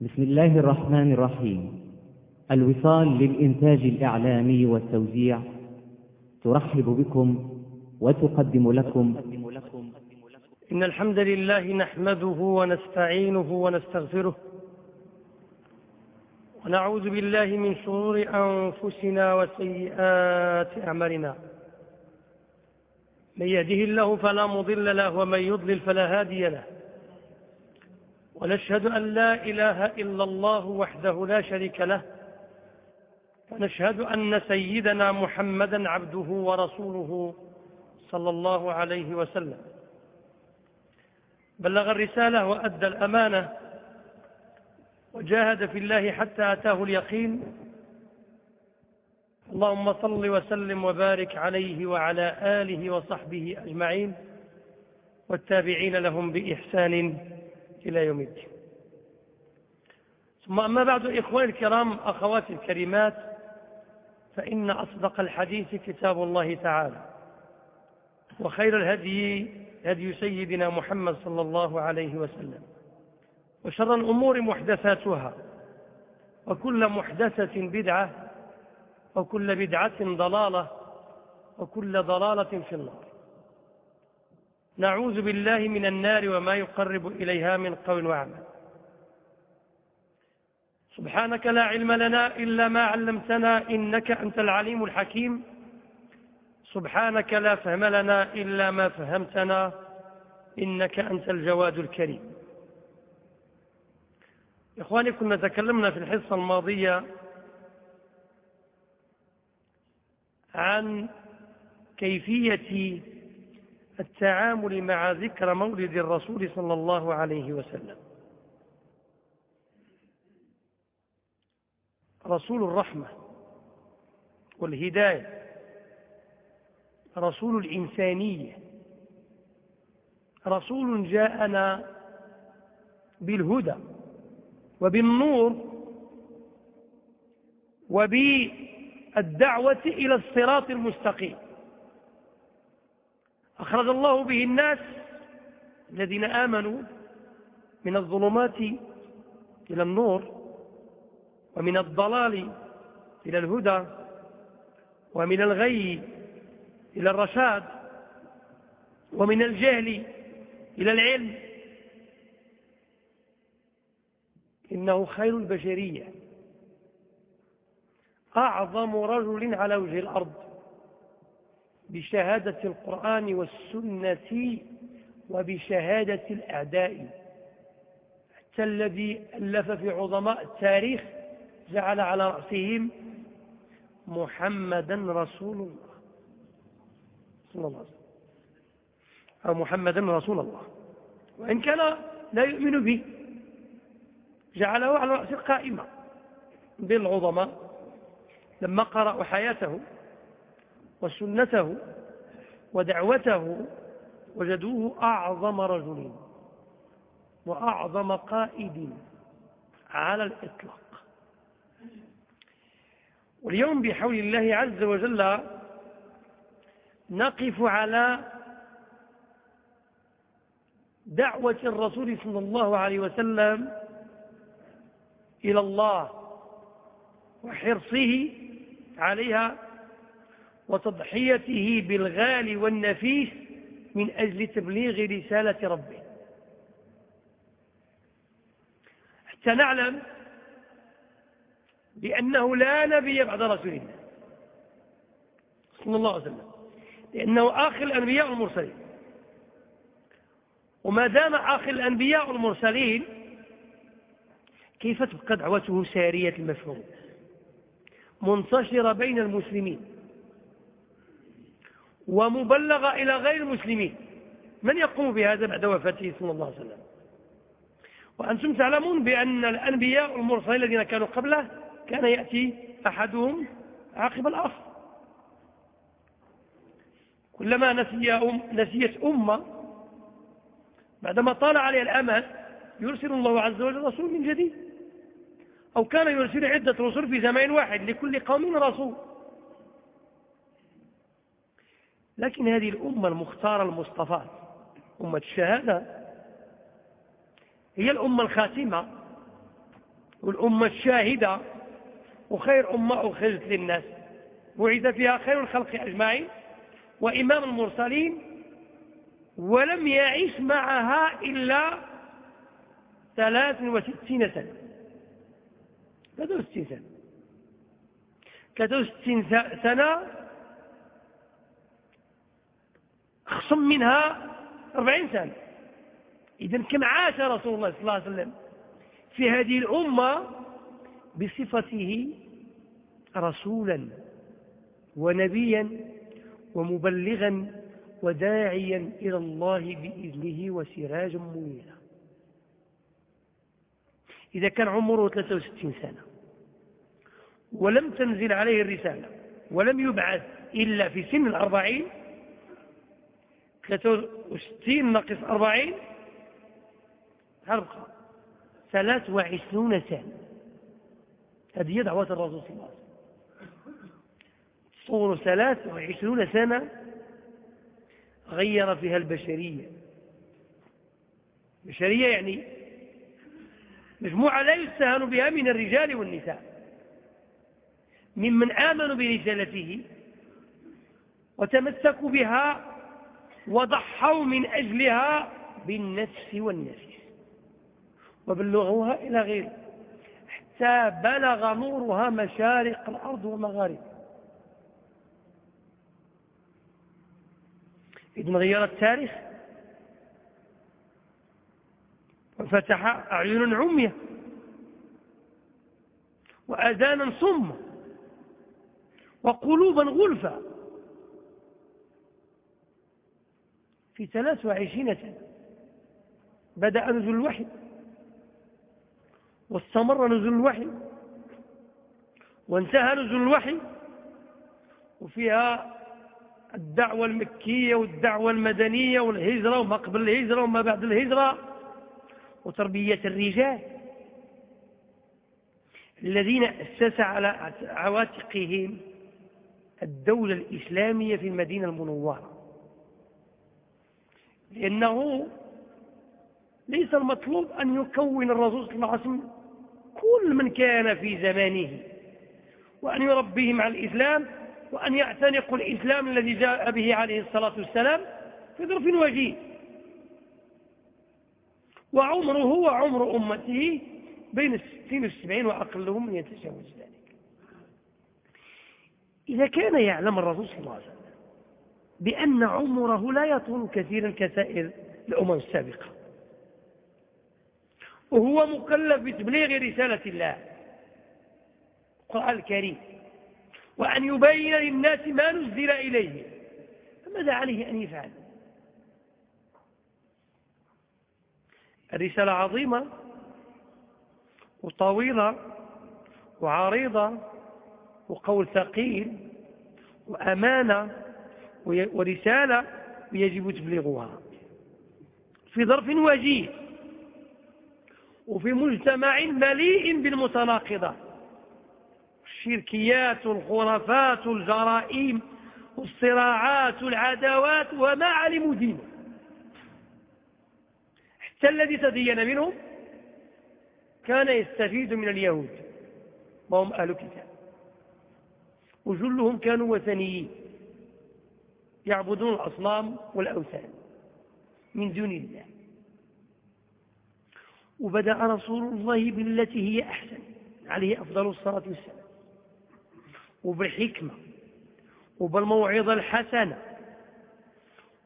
بسم الله الرحمن الرحيم. الوصال للإنتاج الإعلامي والتوزيع ترحب بكم وتقدم لكم. إن الحمد لله نحمده ونستعينه ونستغفره ونعوذ بالله من شرور أنفسنا وسيئات أعمالنا. من يهده الله فلا مضل له ومن يضلل فلا هادي له. ونشهد أن لا إله إلا الله وحده لا شريك له ونشهد أن سيدنا محمدا عبده ورسوله صلى الله عليه وسلم. بلغ الرسالة وأدى الأمانة وجاهد في الله حتى أتاه اليقين. اللهم صل وسلم وبارك عليه وعلى آله وصحبه أجمعين والتابعين لهم بإحسان. إلى يوم الدين. ثم أما بعد إخواني الكرام أخواتي الكريمات فإن أصدق الحديث كتاب الله تعالى وخير الهدي هدي سيدنا محمد صلى الله عليه وسلم وشر الأمور محدثاتها وكل محدثة بدعة وكل بدعة ضلالة وكل ضلالة في النار. نعوذ بالله من النار وما يقرب إليها من قول وعمل. سبحانك لا علم لنا إلا ما علمتنا إنك أنت العليم الحكيم. سبحانك لا فهم لنا إلا ما فهمتنا إنك أنت الجواد الكريم. إخواني كنا تكلمنا في الحصة الماضية عن كيفية التعامل مع ذكر مولد الرسول صلى الله عليه وسلم. رسول الرحمة والهداية رسول الإنسانية رسول جاءنا بالهدى وبالنور وبالدعوة إلى الصراط المستقيم. أخرج الله به الناس الذين آمنوا من الظلمات إلى النور ومن الضلال إلى الهدى ومن الغي إلى الرشاد ومن الجهل إلى العلم. إنه خير البشرية. أعظم رجل على وجه الأرض. بشهادة القرآن والسنة وبشهادة الأعداء. حتى الذي ألف في عظماء التاريخ جعل على رأسهم محمدا رسول الله. صلى الله عليه وسلم. أو محمدا رسول الله. وإن كان لا يؤمن به جعله على رأس القائمة بالعظماء. لما قرأوا حياته وسنته ودعوته وجدوه أعظم رجل وأعظم قائد على الإطلاق. واليوم بحول الله عز وجل نقف على دعوة الرسول صلى الله عليه وسلم إلى الله وحرصه عليها وتضحيته بالغالي والنفيس من أجل تبليغ رسالة ربه. حتى نعلم بأنه لا نبي بعد رسول الله صلى الله عليه وسلم. لأنه آخر الأنبياء والمرسلين. وما دام آخر الأنبياء والمرسلين كيف تبقى دعوته سارية المفهوم؟ منتشرة بين المسلمين. ومبلغة إلى غير المسلمين. من يقوم بهذا بعد وفاته صلى الله عليه وسلم؟ وأنتم تعلمون بأن الأنبياء والمرسلين الذين كانوا قبله كان يأتي أحدهم عقب الآخر. كلما نسي أم نسيت أمة بعدما طال عليها الأمل يرسل الله عز وجل رسول من جديد. أو كان يرسل عدة رسل في زمان واحد لكل قوم رسول. لكن هذه الأمة المختارة المصطفى أمة الشهادة هي الأمة الخاتمة والأمة الشاهدة وخير أمة أخرجت للناس. بعث فيها خير الخلق أجمعين وإمام المرسلين ولم يعيش معها إلا ثلاث وستين سنة. ثلاث وستين سنة. ثلاث وستين سنة خصم منها أربعين سنة. إذا كم عاش رسول الله صلى الله عليه وسلم في هذه الأمة بصفته رسولا ونبيا ومبلغا وداعيا إلى الله بإذنه وسراجا منيرا. إذا كان عمره 63 سنة ولم تنزل عليه الرسالة ولم يبعث إلا في سن الأربعين 63 ناقص أربعين. هرقى ثلاث وعشرون سنة. هذه دعوة الرسول صلى الله عليه وسلم. تصور ثلاث وعشرون سنة غير فيها البشرية. بشرية يعني مجموعة لا يستهان بها من الرجال والنساء. ممن آمنوا برسالته وتمسكوا بها وضحوا من أجلها بالنفس والنفس وبلغوها إلى غيره حتى بلغ نورها مشارق الأرض ومغاربها إذن غير التاريخ وفتح أعين عمية وأذانا صمة وقلوبا غلفا. في ثلاث وعشرين سنة. بدأ نزول الوحي. واستمر نزول الوحي. وانتهى نزول الوحي. وفيها الدعوة المكية والدعوة المدنية والهجرة وما قبل الهجرة وما بعد الهجرة وتربية الرجال. الذين أسس على عواتقهم الدولة الإسلامية في المدينة المنورة. لأنه ليس المطلوب أن يكون الرسول صلى الله عليه وسلم كل من كان في زمانه وأن يربيهم على الإسلام وأن يعتنقوا الإسلام الذي جاء به عليه الصلاة والسلام في ظرف وجيه. وعمره وعمر أمته بين الستين والسبعين وأقلهم من يتجاوز ذلك. إذا كان يعلم الرسول صلى الله عليه وسلم بأن عمره لا يطول كثيرا كسائر الأمم السابقة. وهو مكلف بتبليغ رسالة الله. القرآن الكريم. وأن يبين للناس ما نزل إليه. فماذا عليه أن يفعل؟ الرسالة عظيمة وطويلة وعريضة وقول ثقيل وأمانة ورسالة ويجب تبليغها في ظرف وجيه. وفي مجتمع مليء بالمتناقضات الشركيات الخرافات الجرائم الصراعات العداوات وما علموا دينه. حتى الذي تدين منهم كان يستفيد من اليهود. وهم أهل كتاب. وجلهم كانوا وثنيين. يعبدون الأصنام والأوثان من دون الله. وبدأ رسول الله بالتي هي أحسن عليه أفضل الصلاة والسلام. وبالحكمة وبالموعظة الحسنة.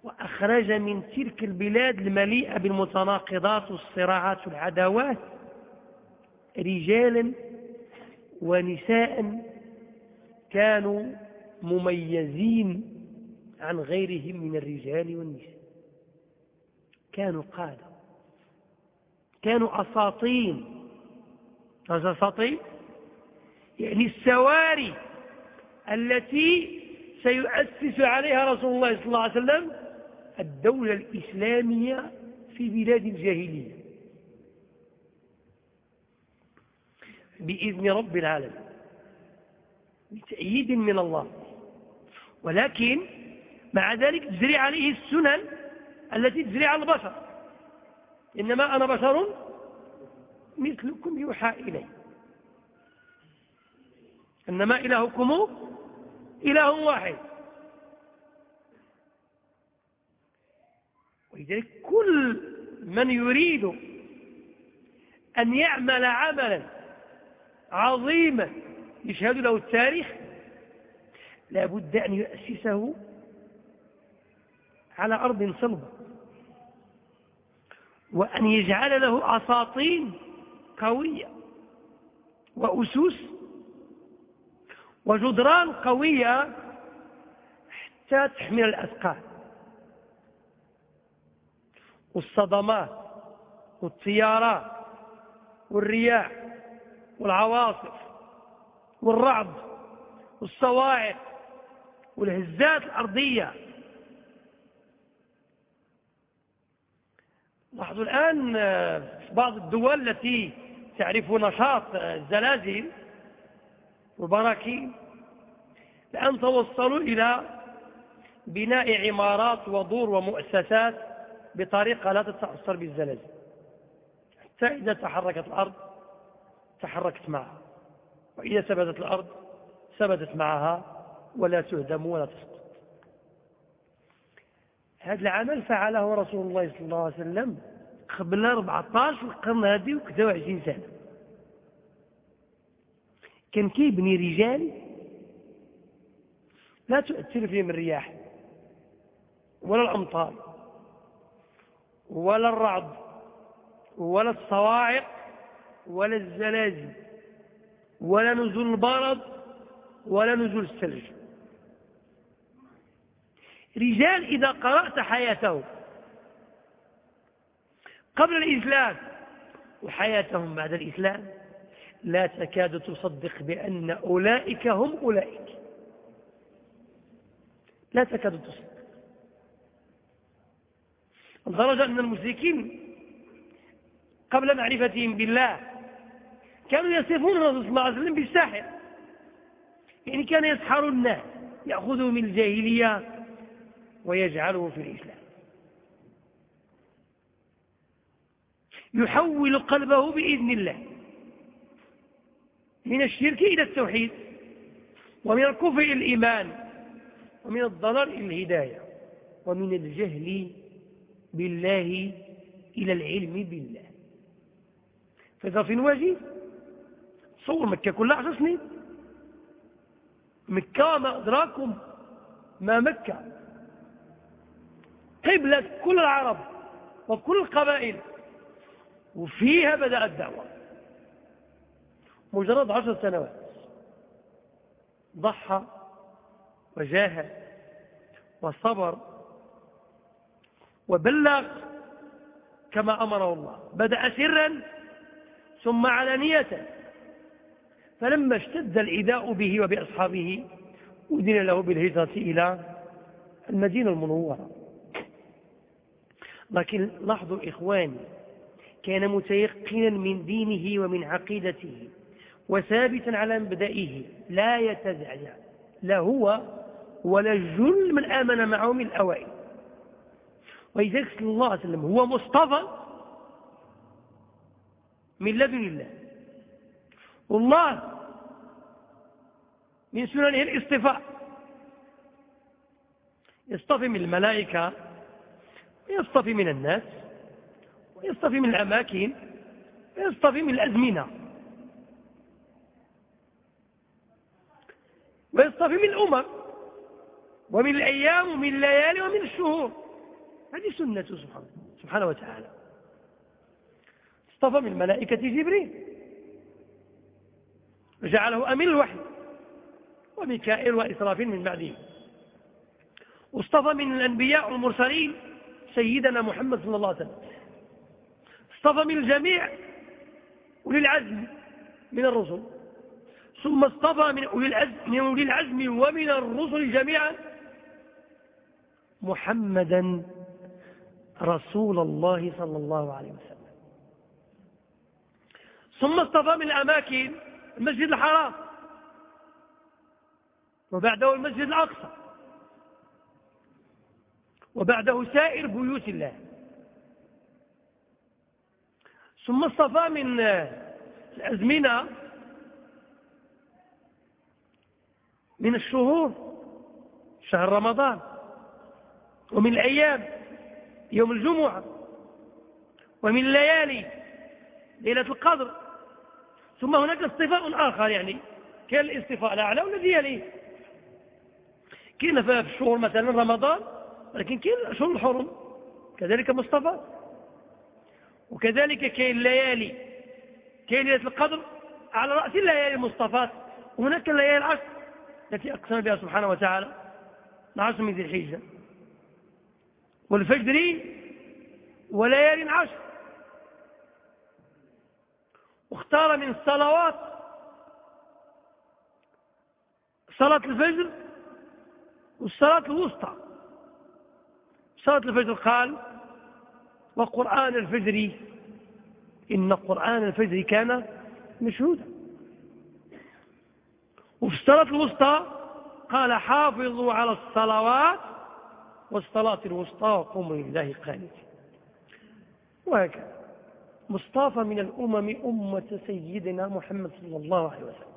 وأخرج من تلك البلاد المليئة بالمتناقضات والصراعات والعداوات رجالا ونساء كانوا مميزين عن غيرهم من الرجال والنساء. كانوا قادة. كانوا أساطين أساطين يعني السواري التي سيؤسس عليها رسول الله صلى الله عليه وسلم الدولة الإسلامية في بلاد الجاهلية. بإذن رب العالمين. بتأييد من الله. ولكن مع ذلك تجري عليه السنن التي تجري على البشر. إنما أنا بشر مثلكم يوحى إلي. إنما إلهكم إله واحد. ولذلك كل من يريد أن يعمل عملا عظيما يشهد له التاريخ لا بد أن يؤسسه على أرض صلبة وأن يجعل له أساطين قوية وأسوس وجدران قوية حتى تحمل الأثقال والصدمات والتيارات والرياح والعواصف والرعد والصواعق والهزات الأرضية. لاحظوا الآن في بعض الدول التي تعرف نشاط الزلازل والبراكين الآن توصلوا إلى بناء عمارات ودور ومؤسسات بطريقة لا تتأثر بالزلازل. حتى إذا تحركت الأرض تحركت معها. وإذا ثبتت الأرض ثبتت معها ولا تهدم ولا تسقط. هذا العمل فعله رسول الله صلى الله عليه وسلم قبل 14 القرن هذه وكذا 20 سنة. كان كيبني رجال لا تؤثر فيهم الرياح ولا الأمطار ولا الرعد ولا الصواعق ولا الزلازل ولا نزول البرد ولا نزول الثلج. رجال إذا قرأت حياتهم قبل الإسلام وحياتهم بعد الإسلام لا تكاد تصدق بأن أولئك هم أولئك. لا تكاد تصدق. لدرجة أن المشركين قبل معرفتهم بالله كانوا يصفون الرسول صلى الله عليه وسلم بالساحر. يعني كان يسحر الناس يأخذه من الجاهلية ويجعله في الإسلام. يحول قلبه بإذن الله من الشرك إلى التوحيد ومن الكفر إلى الإيمان ومن الضلال إلى الهداية ومن الجهل بالله إلى العلم بالله. في ظرف واجب تصور مكة كلها عشر سنين. مكة وما أدراكم ما مكة. قبلة كل العرب وكل القبائل. وفيها بدأ الدعوة. مجرد عشر سنوات. ضحى وجاهد وصبر وبلغ كما أمره الله. بدأ سرا ثم علانية. فلما اشتد العداء به وبأصحابه أذن له بالهجرة إلى المدينة المنورة. لكن لاحظوا إخواني كان متيقنا من دينه ومن عقيدته وثابتا على مبدئه لا يتزعزع لا هو ولا الجل من آمن معه من الأوائل. ولذلك صلى الله عليه وسلم هو مصطفى من لدن الله. والله من سننه الاصطفاء يصطفي من الملائكة ويصطفي من الناس ويصطفي من الأماكن ويصطفي من الأزمنة. ويصطفي من الأمم ومن الأيام ومن الليالي ومن الشهور. هذه سنته سبحانه, سبحانه وتعالى. اصطفى من ملائكة جبريل. وجعله أمين الوحي وميكائيل وإسرافيل من بعده واصطفى من الأنبياء والمرسلين. سيدنا محمد صلى الله عليه وسلم. اصطفى من الجميع أولي العزم من الرسل. ثم اصطفى من أولي العزم, من أولي العزم ومن الرسل جميعا محمدا رسول الله صلى الله عليه وسلم. ثم اصطفى من الأماكن المسجد الحرام وبعده المسجد الأقصى. وبعده سائر بيوت الله. ثم اصطفى من الأزمنة من الشهور شهر رمضان ومن الأيام يوم الجمعة ومن الليالي ليلة القدر. ثم هناك اصطفاء آخر يعني كان الاصطفاء الأعلى والذي يليه. كاين في الشهور مثلا رمضان ولكن كاين الأشهر الحرم كذلك مصطفى. وكذلك كاين الليالي. كاين ليلة القدر على رأس الليالي المصطفات وهناك الليالي العشر التي أقسم بها سبحانه وتعالى. العشر من ذي الحجة. والفجر وليال عشر. واختار من الصلوات صلاة الفجر والصلاة الوسطى. صلاة الفجر قال وقرآن الفجر إن قرآن الفجر كان مشهودا. وفي الصلاة الوسطى قال حافظوا على الصلوات والصلاة الوسطى وقوموا لله قانتين. وهكذا. مصطفى من الأمم أمة سيدنا محمد صلى الله عليه وسلم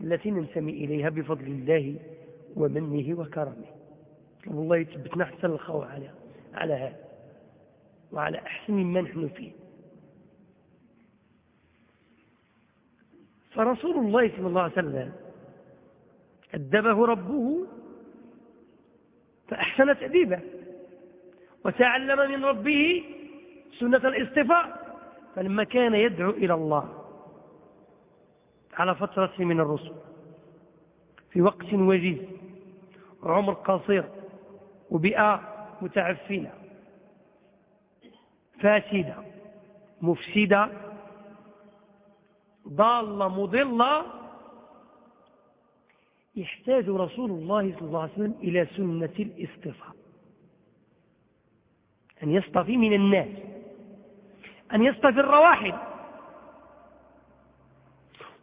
التي ننتمي إليها بفضل الله ومنه وكرمه. الله يثبتنا حتى الخوة على على هذا. وعلى أحسن ما نحن فيه. فرسول الله صلى الله عليه وسلم أدبه ربه فأحسن تأديبه. وتعلم من ربه سنة الاصطفاء فلما كان يدعو إلى الله على فترة من الرسل في وقت وجيز وعمر قصير وبيئة متعفنة فاسدة مفسدة ضالة مضلة. يحتاج رسول الله صلى الله عليه وسلم إلى سنة الاصطفاء أن يصطفي من الناس. أن يصطفي الرواحل.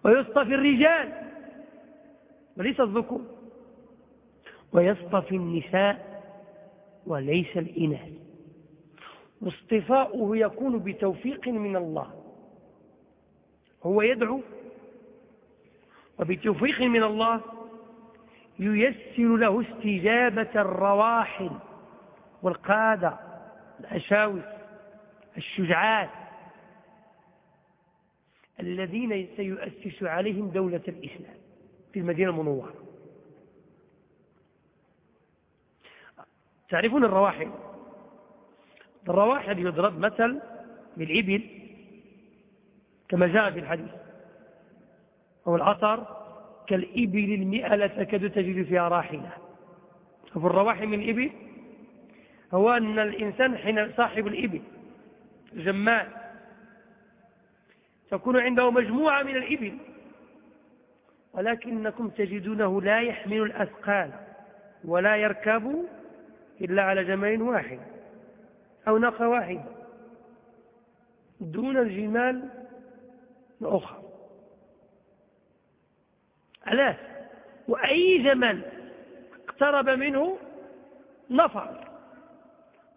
ويصطفي الرجال. وليس الذكور. ويصطفي النساء. وليس الإناث. واصطفاؤه يكون بتوفيق من الله. هو يدعو وبتوفيق من الله ييسر له استجابة الرواحل والقادة الأشاوس الشجعات الذين سيؤسس عليهم دولة الإسلام في المدينة المنورة. تعرفون الرواحل؟ الرواحل يضرب مثل بالإبل كما جاء في الحديث أو العطر كالإبل المئة لا تكاد تجد فيها راحلة. ففي الرواحل من الإبل هو أن الإنسان حين صاحب الإبل جمال تكون عنده مجموعة من الإبل ولكنكم تجدونه لا يحمل الأثقال ولا يركب إلا على جمال واحد أو ناقة واحدة دون الجمال الأخرى. علاش وأي جمل اقترب منه نفر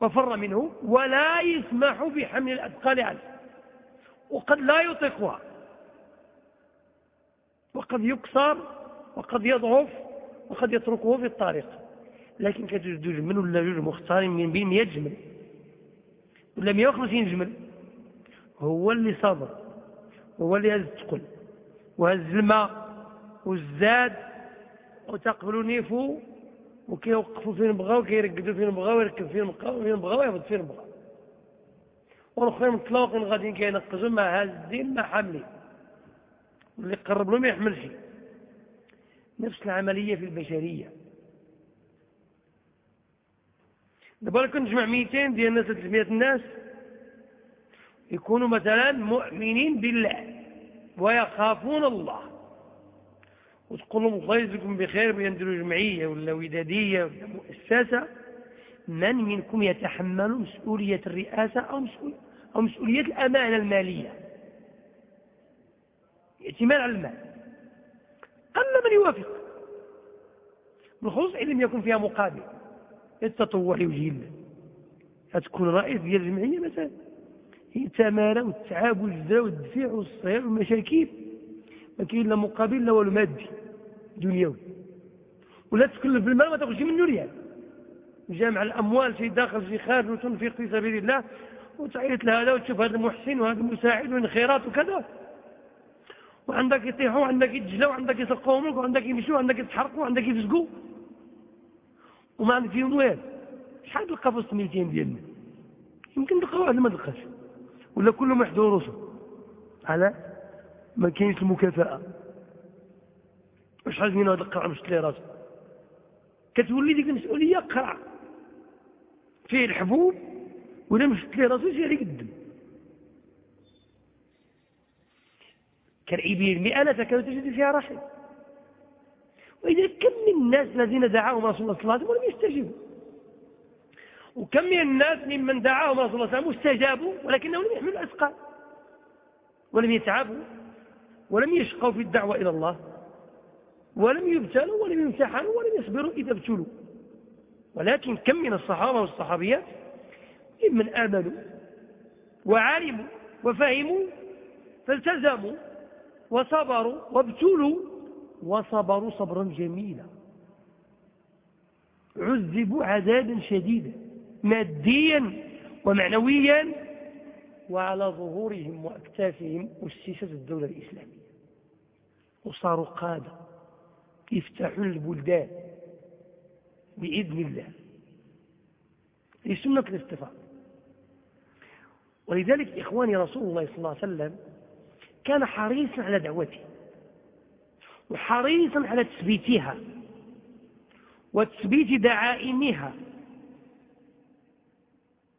وفر منه ولا يسمح بحمل الأثقال عليه. وقد لا يطيقها. وقد يكسر وقد يضعف وقد يتركه في الطريق. لكن كتوجد جمل ولا جوج مختارين من بين 100 جمل. ولا 150 جمل. هو اللي صبر. هو اللي هز الثقل. وهز الماء. والزاد. وتقبلوا نيفو. وكيوقفوا فين بغاو وكيرقدوا فين بغاو ويركب فين بغاو فين بغاو ويهبط فين بغاو. والأخرين مطلوقين غاديين كينقزوا ما هازين ما حاملين واللي قرب له ما يحملش نفس العملية في البشرية. دابا كنت نجمع 200 ديال الناس 300 الناس. يكونوا مثلا مؤمنين بالله ويخافون الله. وتقول لهم الله يجزيكم بخير بيندروا جمعية ولا ودادية ولا مؤسسة. من منكم يتحمل مسؤولية الرئاسة أو مسؤولية, أو مسؤولية الأمانة المالية؟ ائتمان على المال. أما من يوافق. بالخصوص إن لم يكن فيها مقابل. التطوع لوجه الله هتكون رئيس ديال الجمعية مثلا. هي التمارة والتعاب والجزاء والدفاع والصيام والمشاكل ما كاين لا مقابل لا والو مادي دنيوي. ولا تكلف بالمال ما تاخذش منه ريال. جامع الأموال في داخل في خارج وتنفق في سبيل الله. وتعيط لهذا وتشوف هذا محسن وهذا مساعد وين خيرات وكذا. وعندك يطيحوا وعندك يتجلوا وعندك يسقوا منك وعندك يمشوا وعندك يتحرقوا وعندك يفسقوا. وما عندك فيهم والو. شحال تلقى في وسط 200 ديالنا يمكن تلقى واحد ما تلقاش. ولا كلهم يحضروا راسهم على؟ ما كاينش المكافأة. وشحال من هذا القرع مشت ليه راسه كتولي ديك المسؤولية قرع فيه الحبوب ولا مشت ليه راسه يجي عليك الدم. كالعبير المئة لا تكاد تجد فيها رحم. وإذا كم من الناس الذين دعاهم رسول الله صلى الله عليه وسلم ولم يستجيبوا؟ وكم من الناس ممن دعاهم رسول الله صلى الله عليه وسلم استجابوا ولكنهم لم يحملوا الأثقال. ولم يتعبوا. ولم يشقوا في الدعوة إلى الله. ولم يبتلوا ولم يمتحنوا ولم يصبروا إذا ابتلوا. ولكن كم من الصحابة والصحابيات ممن آمنوا وعلموا وفهموا فالتزموا وصبروا وابتلوا وصبروا صبرا جميلا. عذبوا عذابا شديدا ماديا ومعنويا وعلى ظهورهم وأكتافهم أسست الدولة الإسلامية. وصاروا قادة يفتحون البلدان بإذن الله. لسنة الاصطفاء ولذلك إخواني رسول الله صلى الله عليه وسلم كان حريصا على دعوته. وحريصا على تثبيتها وتثبيت دعائمها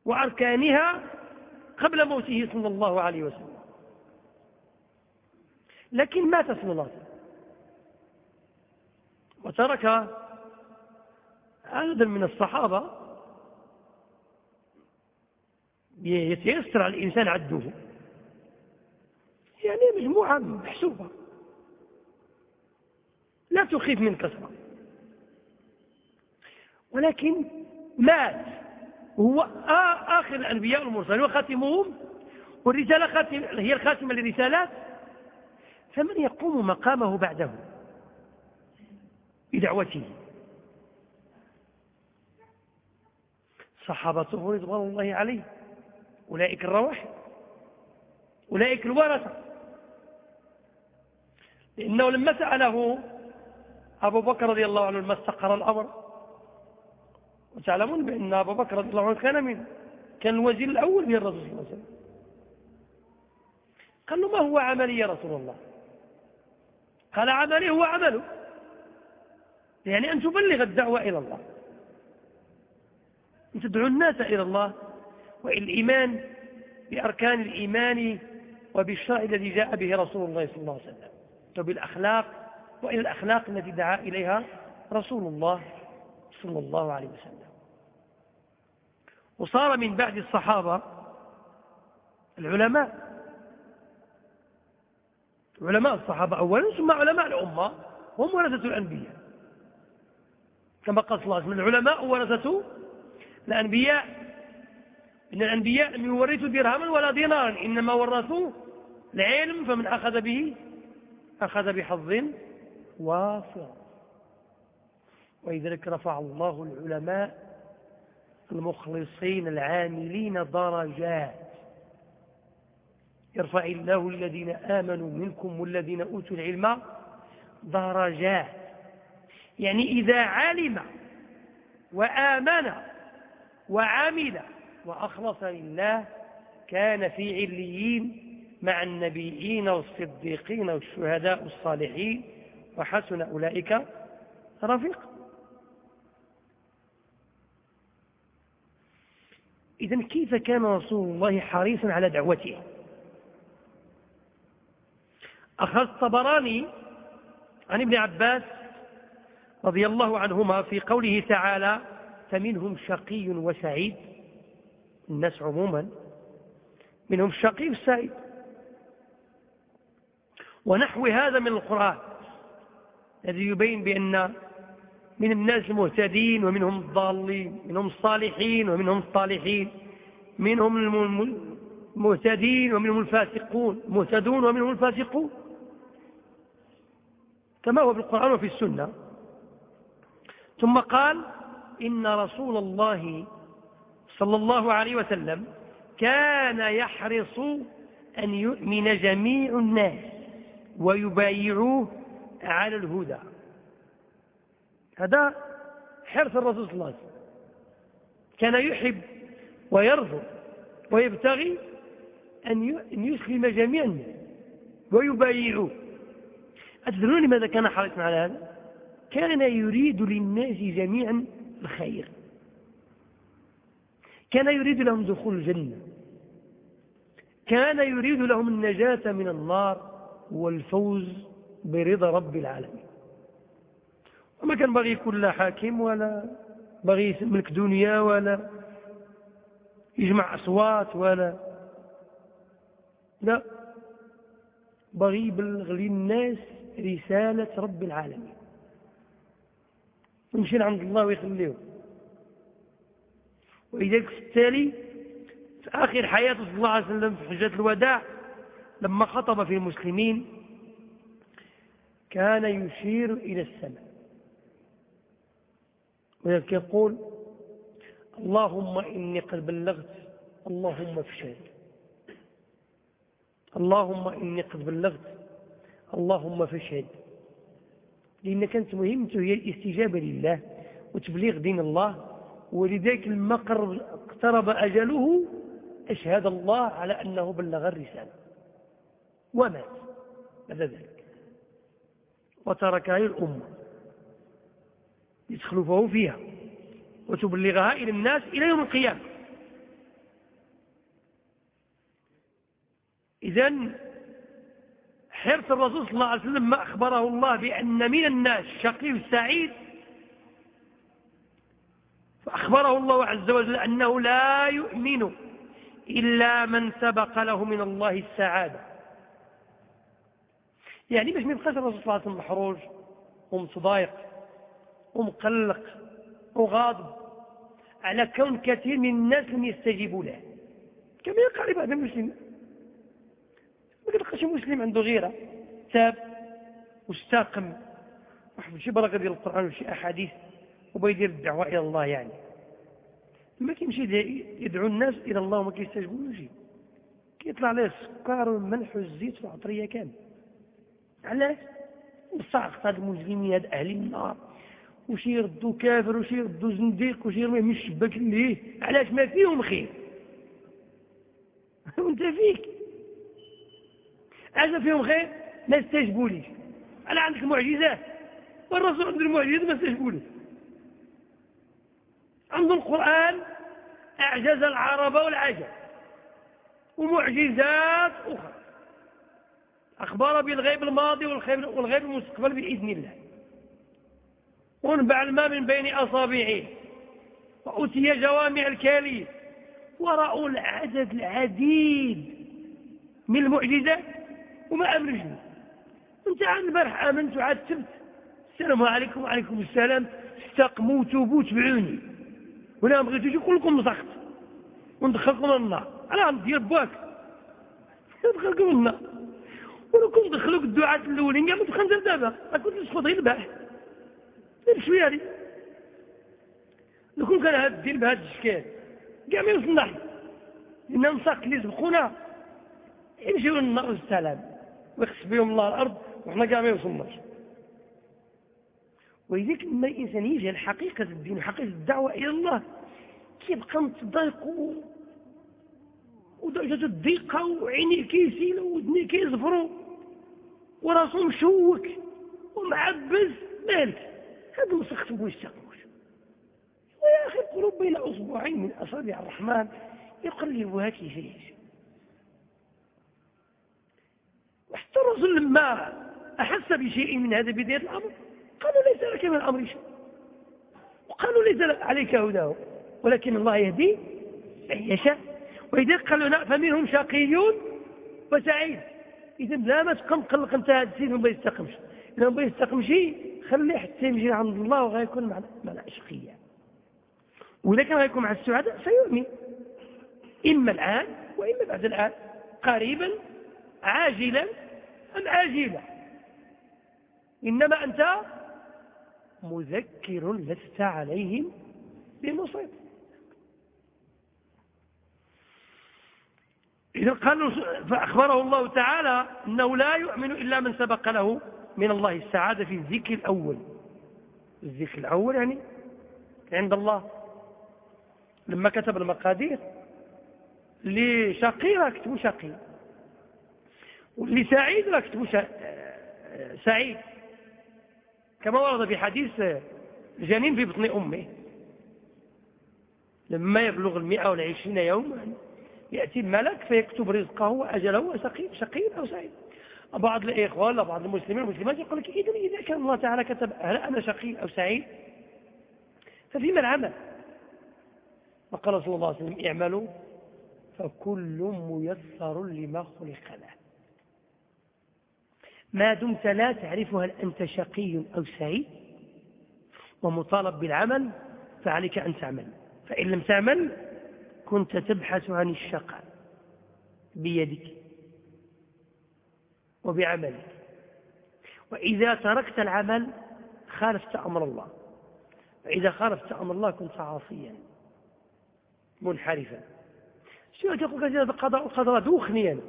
وأركانها قبل موته صلى الله عليه وسلم. لكن مات صلى الله عليه وسلم. وترك عددا من الصحابة يتيسر على الإنسان عده يعني مجموعة محسوبة. لا تخيف من كثرة ولكن مات. وهو آخر الأنبياء والمرسلين وخاتمهم. والرسالة خاتم هي الخاتمة للرسالات فمن يقوم مقامه بعده؟ بدعوته. صحابته رضوان الله عليه. أولئك الرواح. أولئك الورثة. لأنه لما سأله أبو بكر رضي الله عنه لما استقر الأمر. وتعلمون بأن أبو بكر رضي الله عنه كان من كان الوزير الأول من الرسول صلى الله عليه وسلم. قال له ما هو عملي يا رسول الله؟ قال عملي هو عمله. يعني أن تبلغ الدعوة إلى الله. أن تدعو الناس إلى الله. والإيمان بأركان الإيمان وبالشرع الذي جاء به رسول الله صلى الله عليه وسلم. وبالأخلاق وإلى الأخلاق التي دعا إليها رسول الله صلى الله عليه وسلم. وصار من بعد الصحابة العلماء. علماء الصحابة أولا ثم علماء الأمة هم ورثة الأنبياء. كما قال صلى الله عليه وسلم العلماء ورثة الأنبياء. إن الأنبياء لم يورثوا درهما ولا دينارا إنما ورثوا العلم فمن أخذ به أخذ بحظ وافر ولذلك رفع الله العلماء المخلصين العاملين درجات. يرفع الله الذين آمنوا منكم والذين أوتوا العلم درجات. يعني إذا علم وآمن وعمل وأخلص لله كان في عليين مع النبيين والصديقين والشهداء والصالحين وحسن أولئك رفيقا إذا كيف كان رسول الله حريصا على دعوته؟ أخذ الطبراني عن ابن عباس رضي الله عنهما في قوله تعالى فمنهم شقي وسعيد. الناس عموما منهم الشقي والسعيد ونحو هذا من القرآن. الذي يبين بأن من الناس المهتدين ومنهم الضالين منهم الصالحين ومنهم الصالحين منهم المهتدين ومنهم الفاسقون مهتدون ومنهم الفاسقون. كما هو في القرآن وفي السنة. ثم قال إن رسول الله صلى الله عليه وسلم كان يحرص أن يؤمن جميع الناس ويبايعوه على الهدى هذا حرص الرسول صلى الله عليه وسلم. كان يحب ويرجو ويبتغي أن يسلم جميع الناس ويبايعوه أتدرون لماذا كان حريصا على هذا؟ كان يريد للناس جميعا الخير. كان يريد لهم دخول الجنة. كان يريد لهم النجاة من النار والفوز برضا رب العالمين. وما كان بغي يكون لا حاكم ولا بغي يملك دنيا ولا يجمع أصوات ولا لا. بغي يبلغ للناس رسالة رب العالمين. ويمشي عند الله ويخليه ولذلك في التالي في آخر حياته صلى الله عليه وسلم في حجة الوداع لما خطب في المسلمين كان يشير إلى السماء. وذلك يقول اللهم إني قد بلغت اللهم افشل. اللهم إني قد بلغت اللهم فاشهد لأن كانت مهمته هي الاستجابة لله وتبليغ دين الله ولذلك لما اقترب أجله أشهد الله على أنه بلغ الرسالة. ومات. بعد ذلك؟ وتركها للأمة يتخلفه فيها وتبلغها إلى الناس إلى يوم القيامة. إذا حرص الرسول صلى الله عليه وسلم ما أخبره الله بأن من الناس شقي السعيد فأخبره الله عز وجل أنه لا يؤمن إلا من سبق له من الله السعادة. يعني باش ما يبقاش الرسول صلى الله عليه وسلم محروج ومتضايق ومقلق وغاضب على كون كثير من الناس لم يستجيبوا له. كما يقع لبعض المسلمين. ما كتلقاش مسلم عنده غيرة. تاب واستاقم وحفظ شي بركة ديال القرآن وشي أحاديث وبيدير الدعوة إلى الله يعني. ما كيمشي يدعو الناس إلى الله وما كيستجيبولوش كيطلع عليه السكر والملح والزيت والعطرية كامل. علاش؟ الصعق هاد المسلمين هاد أهل النار. وشي يردوا كافر وشي يردوا زنديق وشي يرميه من الشباك ليه؟ علاش ما فيهم خير؟ وانت فيك. علاش فيهم خير؟ ما استجبوليش. أنا عندك معجزات. والرسول عنده المعجزات ما استجبوليش. عنده القرآن أعجز العرب والعجم ومعجزات أخرى. أخبر بالغيب الماضي والغيب المستقبل بإذن الله. وانبع الماء من بين أصابعه. وأتي جوامع الكليم ورأوا العدد العديد من المعجزات وما أمنوا أنت عن البارح آمنت وعاد السلام عليكم وعليكم السلام. استقموا توبوا تبعوني ولا بغيتو يجي كلكم مسخت وندخلكم النار. أنا غندير باك ندخلكم النار. ولو كنت دخلوك الدعاة الأولين كاع ما تخنزل دابا. ما كنت تسقط غير البارح غير شوية هذه لو كنت كان هاد الدين بهذا الشكل كاع ما يوصلنا حنا لأن نساق اللي سبقونا يمشيو للنار والسلام ويخسف بهم الله الأرض وحنا كاع ما يوصلناش ولذلك لما الإنسان يجهل حقيقة الدين وحقيقة الدعوة إلى الله كيبقى متضايق ودرجة الضيقة وعينيه كيسيلوا ودنيه كيزفروا. وراسو مشوك ومعبز. مالك هذا مسخت ويستقموش ويا أخي القلوب بين أصبعين من أصابع الرحمن يقلبها كيف يشاء وحتى الرسول لما أحس بشيء من هذا بداية الأمر. قالوا ليس لك من الأمر شيء. وقالوا ليس عليك هداه ولكن الله يهدي من يشاء. وإذا قالوا لا فمنهم شقي وسعيد. إذا لا ما تقم قلق أنت هذا السيد ما يستقمش. إذا ما يستقمش خليه حتى يمشي عند الله وغيكون مع مع الأشقياء. وإذا كان غيكون مع السعداء سيؤمن. إما الآن وإما بعد الآن. قريبا عاجلا أم عاجلا إنما أنت مذكر لست عليهم بمصيب إذا قال فأخبره الله تعالى أنه لا يؤمن إلا من سبق له من الله. السعادة في الذكر الأول. الذكر الأول يعني عند الله. لما كتب المقادير. لشقي راه كتبوا شقي. ولسعيد راه كتبوا سعيد. كما ورد في حديث الجنين في بطن أمه. لما يبلغ المئة والعشرين يوما. يأتي الملك فيكتب رزقه وأجله شقي, أو سعيد بعض الإخوة ولا بعض المسلمين والمسلمات يقول لك إذا إذا كان الله تعالى كتب هل أنا شقي أو سعيد ففيما العمل؟ وقال صلى الله عليه وسلم اعملوا فكل ميسر لما خلق له. ما دمت لا تعرف هل أنت شقي أو سعيد ومطالب بالعمل فعليك أن تعمل. فإن لم تعمل كنت تبحث عن الشقاء بيدك وبعملك. وإذا تركت العمل خالفت أمر الله. فإذا خالفت أمر الله كنت عاصيا منحرفا. شو تقول كثيرا القضاء والقدر دوخني أنا.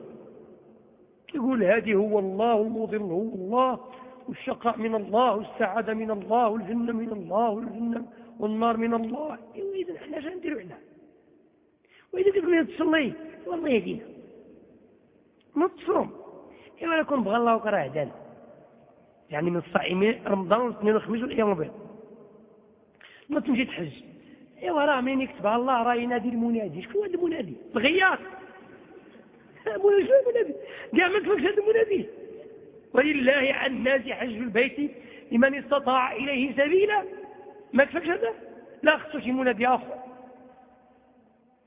يقول هذه هو الله المضل هو الله والشقاء من الله والسعادة من الله والجنة من الله والجنة والنار من الله. إذا إحنا اش نديروا إحنا وإذا تقول لي تصلي والله يهدينا ما تصوم إيوا أنا كون بغى الله وكراه هدانا يعني من الصائمين رمضان والاثنين والخميس والأيام البيض ما تمشي تحج. إيوا راه منين يكتبها الله راه ينادي المنادي. شكون هذا المنادي؟ الغياث المنادي؟ كاع ما تفكش هذا المنادي. ولله عن الناس حج البيت لمن استطاع إليه سبيلا. ما كفاكش هذا؟ لا خصو شي منادي آخر.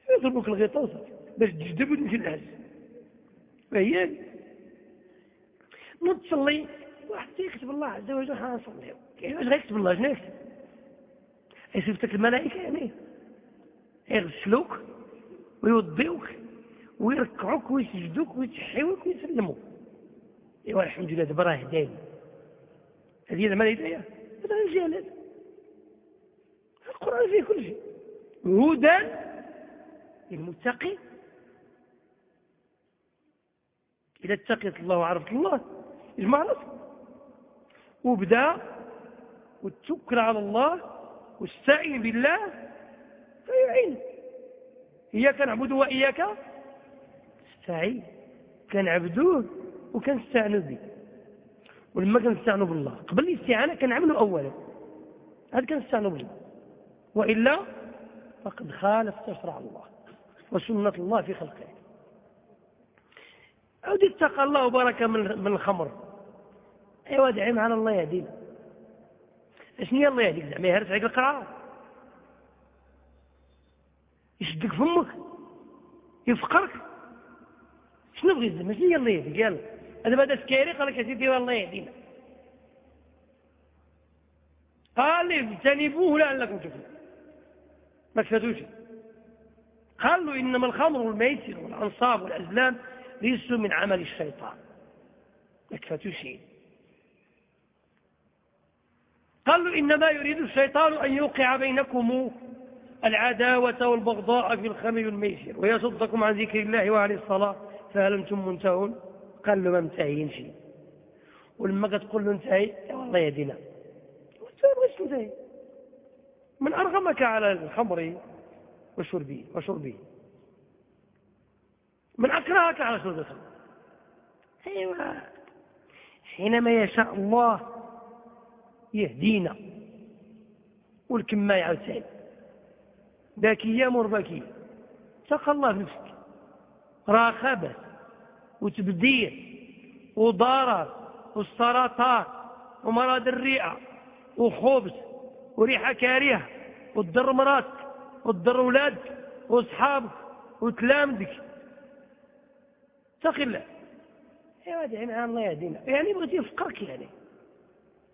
يضربك الغيطه باش تجذب وتمشي للحج فهي تصلي واحد يكتب الله عز وجل حنصلي واش غيكتب الله شنو يكتب؟ يصيفطك الملائكة يعني. يغسلوك ويوضيوك ويركعوك ويسجدوك ويتحيوك ويسلموك. أيوا الحمد لله دابا راه هداني هذه زعما الهدايه هذا الجهل هذا القرآن فيه كل شيء. هدى للمتقين إذا اتقيت الله وعرفت الله اجمع راسك وبدا وتشكر على الله واستعين بالله فيعين إياك نعبد وإياك استعين كنعبدوه وكنستعنوا به. ولما كنستعنوا بالله قبل الاستعانة كنعملوا أولا. هذا كنستعنوا بالله. وإلا فقد خالف تشرع الله. وسنة الله في خلقه. عود اتقى الله وبارك من الخمر. ايوا دعي على الله يهدينا. اشنو يلا يهديك زعما؟ يهرس عليك القرار يشدك فمك. يفقرك. شنو بغيت زعما؟ شنو يلا يهديك؟ يلا. هذا بدا سكيري قال لك يا سيدي الله يهدينا. قال اجتنبوه لعلكم تفلحون. ما تفاتوش. قال له إنما الخمر والميسر والأنصاب والأزلام ليسوا من عمل الشيطان. ما تفاتوش شيء. قالوا إنما يريد الشيطان أن يوقع بينكم العداوة والبغضاء في الخمر والميسر ويصدكم عن ذكر الله وعن الصلاة. فهل أنتم منتهون؟ قال له ما منتهين شيء. ولما تقول له انتهي؟ والله يدينا واش تنتهي من أرغمك على الخمر؟ وشربه وشربه من أكرهك على شرب الخمر أيوة. حينما يشاء الله يهدينا. والكما يعاود ذاك أيام ورباكي تقى الله في نفسك. راه خبث وتبديل وضرر والسرطان ومرض الرئة وخبز وريحة كارهة وتضر مراتك. وتضر ولادك واصحابك وتلامذك. اتق الله ايوا دعينا الله يهدينا. يعني بغيتي يفقرك يعني.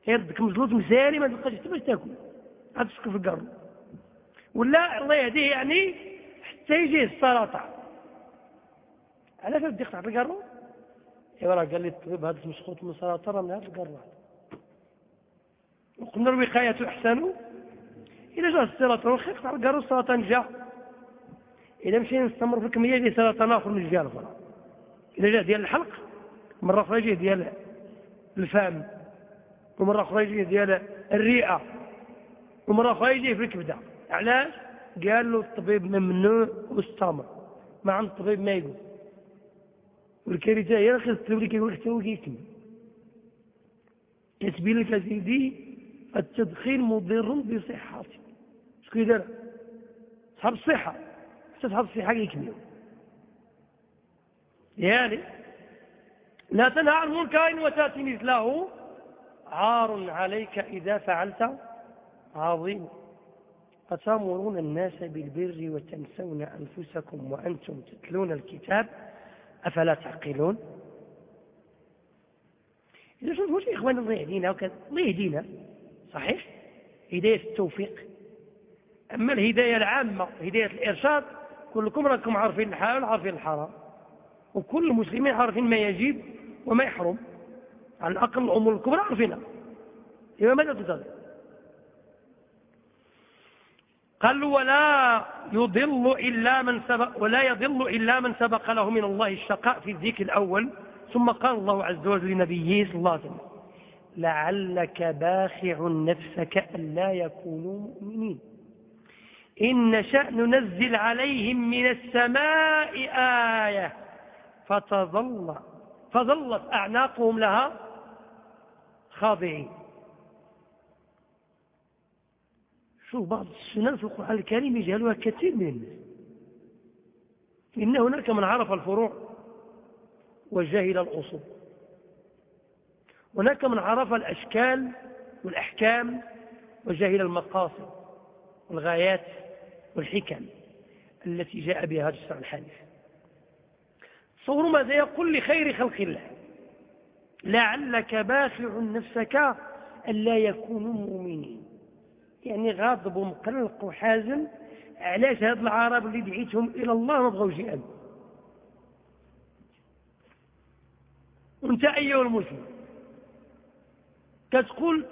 يردك مزلوط مزاري ما تلقاش حتى باش تاكل. غتسكر في القرن. ولا الله يهديه يعني حتى يجيه السرطان علاش بدي يقطع القرن؟ ايوا راه قال لي الطبيب هذا مسخوط من السرطان من هذا القرن. وقلنا الوقاية أحسن. إذا جاء السرطان خير قالوا السرطان جاء. إذا مشينا نستمر في الكمية ديال سرطان آخر من الجهة الأخرى. إذا جاء ديال الحلق مرة أخرى يجي ديال الفم ومرة أخرى يجي ديال الرئة ومرة أخرى يجي في الكبدة. علاش؟ قال له الطبيب ممنوع واستمر. ما عند الطبيب ما يقول. والكارثة هي خير التولي كيقول لك هو كيكمل. يتبين لك سيدي التدخين مضر بصحتك. شكون يدير صحاب الصحة حتى صحاب الصحة كيكملوا يعني لا تنهى عن منكر وتأتي مثله. عار عليك إذا فعلت عظيم. أتأمرون الناس بالبر وتنسون أنفسكم وأنتم تتلون الكتاب. أفلا تعقلون؟ إذا شوف واش إخوان الله يهدينا وكذا. الله يهدينا صحيح؟ هداية التوفيق. أما الهداية العامة هداية الإرشاد كلكم راكم عارفين الحلال وعارفين الحرام. وكل المسلمين عارفين ما يجب وما يحرم. على الأقل الأمور الكبرى عارفينها. إذا ماذا تنتظر قال ولا يضل إلا من سبق ولا يضل إلا من سبق له من الله الشقاء في الذكر الأول. ثم قال الله عز وجل لنبيه صلى الله عليه وسلم لعلك باخع نفسك ألا يكونوا مؤمنين. إن نشأ ننزل عليهم من السماء آية. فتظل فظلت أعناقهم لها خاضعين. شوف بعض السنن في القرآن الكريم يجهلها كثير من الناس. إن هناك من عرف الفروع وجهل الأصول. هناك من عرف الأشكال والأحكام وجهل المقاصد والغايات. والحكم التي جاء بها هذا الشرع الحديث. صور ماذا يقول لخير خلق الله؟ لعلك باخع نفسك ألا يكونوا مؤمنين. يعني غاضب ومقلق وحازم علاش هاد العرب اللي دعيتهم إلى الله ما بغاوش يأمنوا؟ وأنت أيها المسلم كتقول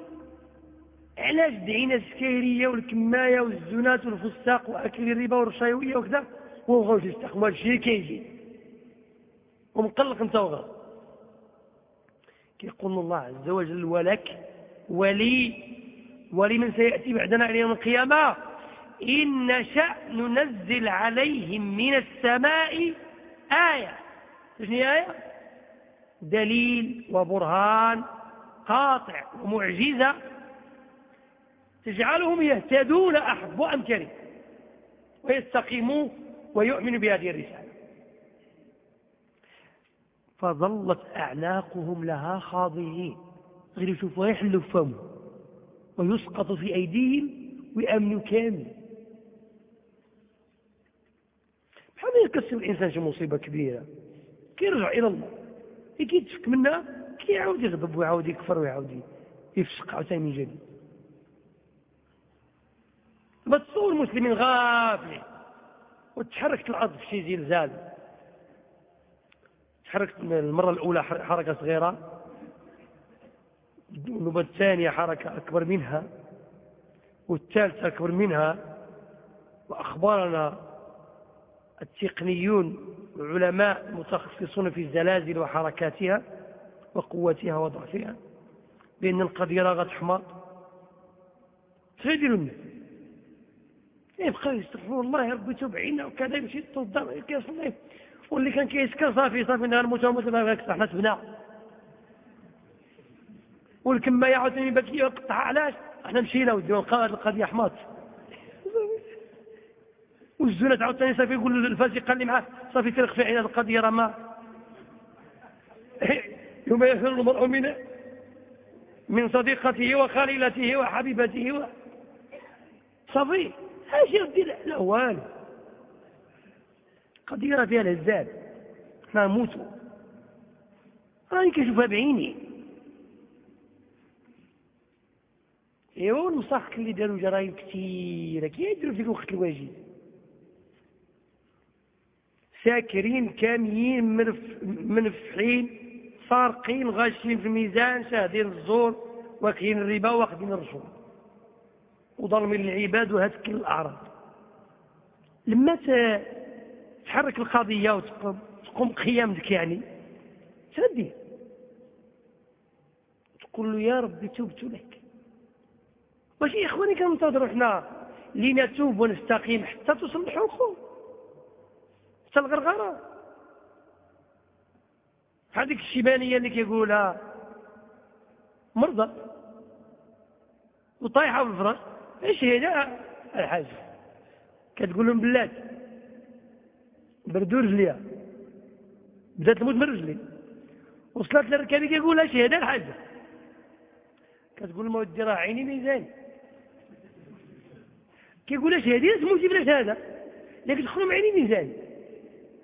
علاش دعينا السكيرية والكماية والزنات والفساق وأكل الربا والرشاوية وكذا؟ بغاوش يستحقوا هذا الشيء كيجي. ومقلق انت وغاضب كيقول الله عز وجل ولك ولي ولمن سيأتي بعدنا إلى يوم القيامة. إن نشأ ننزل عليهم من السماء آية. شنو آية؟ دليل وبرهان قاطع ومعجزة تجعلهم يهتدون أحب أم ويستقيموا ويؤمنوا بهذه الرسالة. فظلت أعناقهم لها خاضعين. غير يشوفوا يحلوا فمه ويسقط في أيديهم ويأمنوا كامل. بحال يكسب الإنسان شي مصيبة كبيرة كيرجع إلى الله. كيتفك منها كيعاود يغضب ويعاود يكفر ويعاود يفسق عاوتاني من جديد. ما تصور المسلمين غافلين. وتحركت الأرض في شي زلزال. تحركت المرة الأولى حركة صغيرة. النوبة الثانية حركة أكبر منها. والثالثة أكبر منها. وأخبرنا التقنيون العلماء المتخصصون في الزلازل وحركاتها وقوتها وضعفها. بأن القديرة غتحمر سيديروا الناس. يبقى يستغفروا الله توب عينا وكذا يمشي يتوضأ كيصلي واللي كان كيسكر صافي صافي نهار موت موت ما حنا تبنا والكمايه عاوتاني باكيه قطع علاش؟ أحنا مشينا ودي ونلقى القضية حماط والزنات عاوتاني صافي يقول الفاسق اللي معاه صافي ترخ في عين القضية راه ما. يوم يفر المرء من من صديقته وخليلته وحبيبته. صافي. اش يردي لا والو. قضية فيها الهزال إحنا نموتوا. راني كنشوفها بعيني. ايوا المصاحك اللي داروا جرائم كثيره كيديروا في الوقت الواجب. ساكرين كاميين منفحين سارقين غاشين في الميزان شاهدين الزور واكلين الربا واخذين الرسول وظالمين العباد وهتك الأعراض. لما تحرك القضية وتقوم قيامتك يعني تردي تقول له يا ربي توبت لك. واش يا إخواني كننتظروا حنا؟ لنتوب ونستقيم حتى تصل الحقوق حتى الغرغرة. هذيك الشيبانية اللي كيقولها مرضى. وطايحة في الفراش إيش هي؟ الحاج. كتقول لهم بلاد. بردوا رجليها. بدات تموت من رجلي. وصلت للركابي كيقول لها شهاده الحاجة كتقول لهم ودي راه عيني ميزان كيقول لها شهاده تموتي بلا شهاده لكن تدخل مع عيني ميزان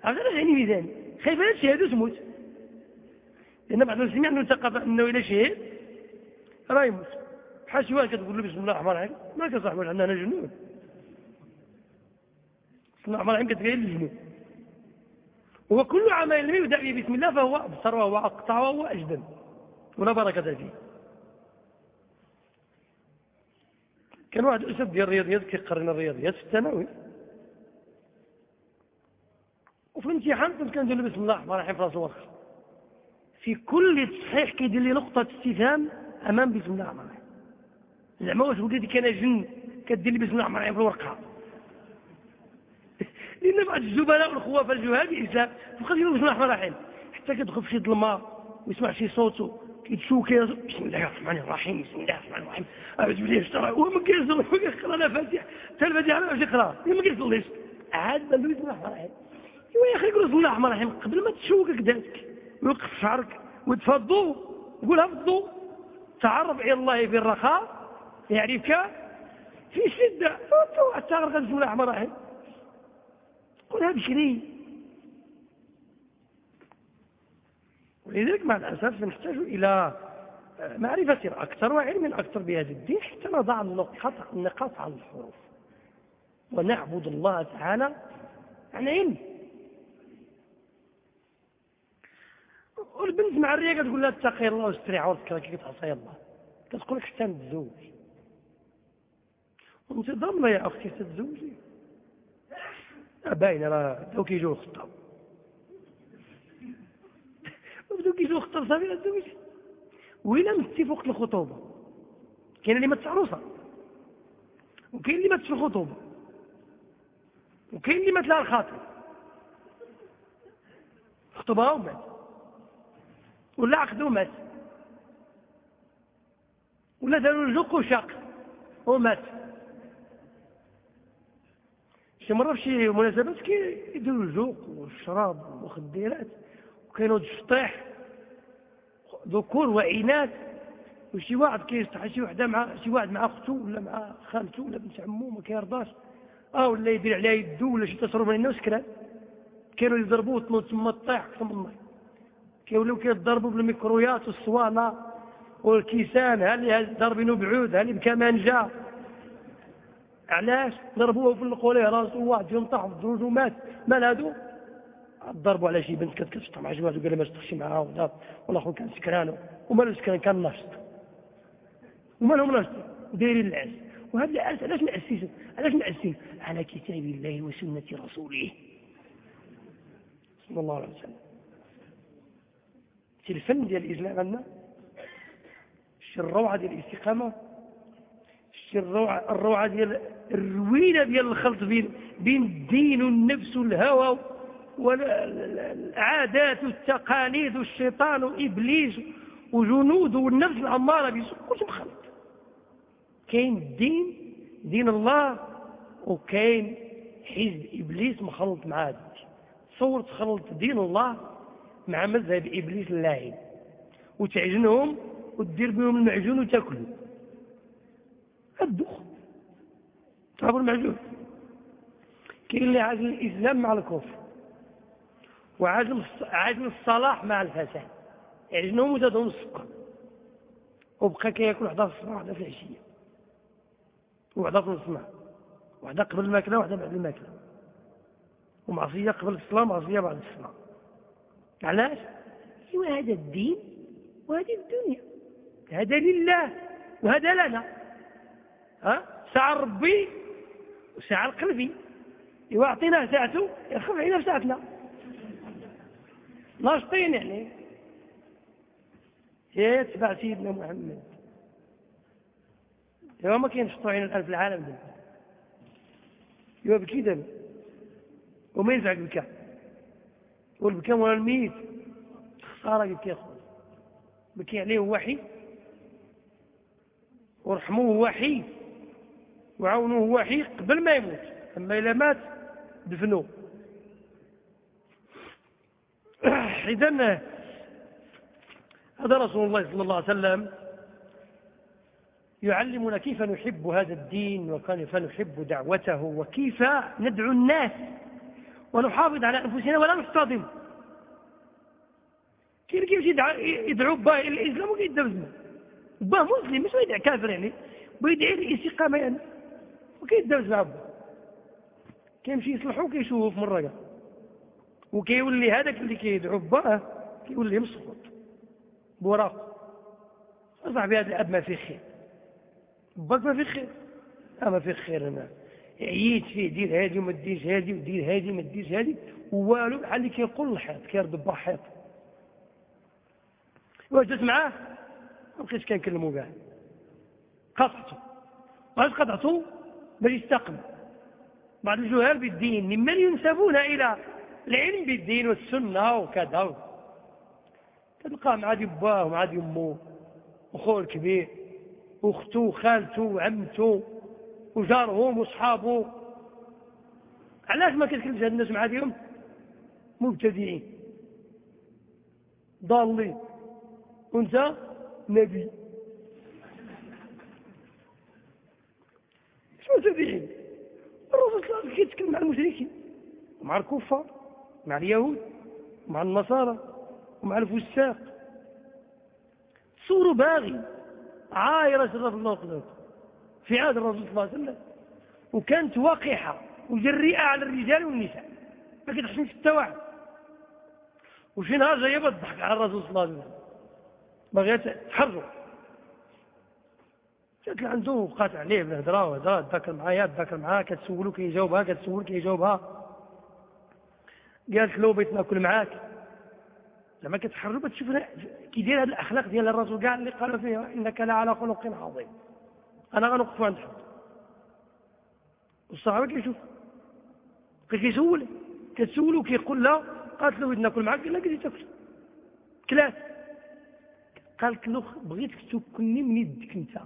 علاش عيني ميزان خايفه لا تشهد وتموت لأن بعض المسلمين عندهم ثقافة أنه اذا شهد راه يموت. بحال شي واحد كتقول له بسم الله الرحمن الرحيم. ما كصاحبي عندنا جنون. بسم الله الرحمن الرحيم كتقال الجنون وكل عمل لم يبدا به بسم الله فهو أبصر وهو أقطع وهو أجدم. ولا بركة فيه. كان واحد الاستاذ ديال الرياضيات كيقرن الرياضيات في الثانوي. وفي الامتحان كنت كندير بسم الله الرحمن الرحيم في راس الورقه في كل تصحيح كيدير لي نقطة استفهام أمام بسم الله الرحمن الرحيم. زعما واش وليدي أنا جن كدير بسم الله الرحمن الرحيم في الورقة؟ لأن بعض الزبلاء والخوافة الجهال الاسلام يقولوا بسم الله الرحمن الرحيم. حتى كيدخل في شي ظلمة ويسمع شي صوت كيتشوك بسم الله الرحمن الرحيم بسم الله الرحمن الرحيم. أعوذ بالله الشيطان هو ما كيصلي ما كيقرأ لا فاتحة. حتى الفاتحة ما يقرأ. ما كيصليش عاد بان بسم الله الرحمن الرحيم. إيوا يا أخي قول بسم الله الرحمن الرحيم. قبل ما تشوك كذاك ويوقف شعرك وتفضوا قولها في الضوء. تعرف إلى الله في الرخاء. يعرفك في شدة. حتى غرقت بسم الله الرحمن الرحيم قولها بشري ولذلك مع الأسف نحتاج إلى معرفة أكثر وعلم أكثر بهذا الدين حتى نضع النقاط على الحروف. ونعبد الله تعالى عن علم. والبنت مع الرياء كتقول لها اتقي الله واستري عورتك كي كتعصي الله. كتقول لك حتى نتزوج وانت ضامنه يا أختي تتزوجي. باينه راه بداو كيجيو الخطاب. بداو كيجيو الخطاب صافي تزوج وإلا متي في وقت الخطوبة. كاين اللي مات عروسه وكاين اللي مات في الخطوبة. وكاين اللي مات لها الخاطر. خطبها ومات. ولا عقدو مات ولا داروا الجوق وشاق ومات. شي مرة في شي مناسبات كيديروا الجوق والشراب والمخدرات وكاينوا الشطيح ذكور وإناث وشي واحد كيصطح شي وحدة مع شي واحد مع أخته ولا مع خالته ولا بنت عمو ما كيرضاش. آه ولا يدير عليها يدو ولا شي تصرف من الناس كرا كانوا يضربوه تنوض تما طيح قسم الله كيوليو كيضربوا بالميكرويات والصوانة والكيسان هل ضاربينه بعود هل بكمانجه علاش؟ ضربوه في القوليه راسه واحد فيهم طاح في الزوج ومات. مال هادو؟ ضربوا على شي بنت كانت كتشطح مع واحد وقال ما تشطحش معاها ولا والآخر كان سكران ومالو سكران؟ كان ناشط ومالهم ناشط ودايرين العز. وهذا العز علاش مأسسين علاش مأسسين على كتاب الله وسنة رسوله. صلى الله عليه وسلم. الفن ديال الإسلام عندنا؟ الروعة ديال الاستقامة؟ الروعة, الروعة ديال الروينة ديال الخلط بين بين الدين والنفس والهوى والعادات والتقاليد والشيطان وإبليس وجنوده والنفس العمارة بيسوء كلش مخلط. كاين الدين دين الله وكاين حزب إبليس مخلط مع هذا تصور تخلط دين الله مع مذهب إبليس اللاعب. وتعجنهم وتدير بهم المعجون وتاكلوا الدخ. تعرفوا المعجون. كاين اللي عازم الإسلام مع الكفر. وعازم عازم الصلاح مع الفساد. عجنهم وزادهم السكر؟ وبقى كياكل وحده في الصباح وحده في العشية. وحده في الصباح وحده قبل الماكلة وحده بعد الماكلة. ومعصية قبل الصلاة ومعصية بعد الصلاة. علاش؟ ايوا هذا الدين وهذه الدنيا. هذا لله وهذا لنا. ها؟ ساعة ربي وساعة قلبي إذا أعطيناه ساعته يخف علينا بساعتنا. ناشطين يعني. يتبع سيدنا محمد. يا ما كينشطوا عين الان في العالم ده يبقى بكي دابا. وما ينفعك بكا. والبكا ولا الميت. خساره يبكي اخويا بكي عليه وحي. ورحموه وحي. وعاونوه وحي قبل ما يموت. أما اذا مات دفنوه. اذا هذا رسول الله صلى الله عليه وسلم يعلمنا كيف نحب هذا الدين وكيف نحب دعوته وكيف ندعو الناس ونحافظ على أنفسنا ولا نصطدم. كيف كيف يدعو باه إلى الإسلام وكيدبزنا باه مسلم مش يدعي كافر يعني ويدعي الاستقامة يعني. وكيدبز مع باه كيمشي يصلحو كيشوف مرة وكيولي هذاك اللي كيدعو باه كيولي مسقط. بوراق. صاحبي هذا الأب ما فيه خير. باك ما فيه خير. ما فيه خير أنا. عييت فيه دير هادي وما ديرش هادي ودير هادي ما ديرش هادي. والو بحال اللي كيقول الحيط كيردب حيط. وجدت معاه؟ ما بقيتش كنكلمو كاع. قطعته. وعلاش قطعته؟ باش يستقم بعض الجهال بالدين ممن ينسبون إلى العلم بالدين والسنة وكذا. تلقاه مع دي باه ومع دي أمه وخوه الكبير واخته وخالته وعمته وجارهم وصحابه علاش ما كتكلمش هاد الناس مع ديهم مبتدئين ضالين. وأنت نبي. مبتدئين الرسول صلى الله عليه وسلم كيتكلم مع المشركين ومع الكفار مع اليهود ومع النصارى ومع الفساق. صوروا باغي عايرة شرف الله قدرته في عهد الرسول صلى الله عليه وسلم. وكانت وقحة وجريئة على الرجال والنساء ما كتحسنش التوعد وشي نهار جاية بتضحك على الرسول صلى الله عليه وسلم. بغيت تحرر جات عنده وقات عليه بالهضره وهضره تذاكر معايا تذاكر معاه كتسولو كيجاوبها كتسول كيجاوبها قالت له بغيت نأكل معاك. لما كتحرر تشوف كي داير هذه الأخلاق ديال الرسول كاع اللي قالوا فيه إنك لعلى خلق عظيم. أنا غنوقف عند حد. والصحابة كيشوف كيسول كتسولو كيقول لا قالت له نأكل معاك قال لا قلت تأكل. كلاس قالت له بغيتك تكني من يدك أنت.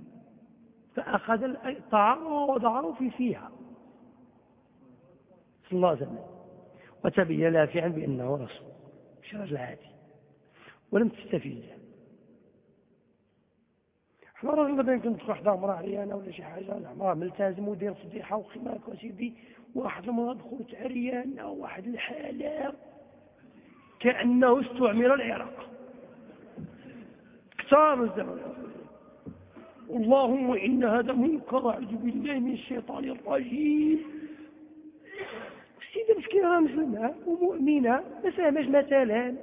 فأخذ الطعام ووضعه في فيها. صلى الله عليه وسلم. وتبين لها فعلا بأنه رسول. مش رجل عادي ولم تستفيد. إحنا راجل مثلا كنت واحد امراه عريانة ولا شي حاجة امراه ملتزم ودير فضيحه وخماك وسيدي. واحد المراه دخلت عريانة واحد الحالة. كأنه استعمر العراق. كتار الزمن. اللهم إن هذا منكر أعوذ بالله من الشيطان الرجيم. السيده مسكينه مسلمة ومؤمنة ما فهمش مثلا.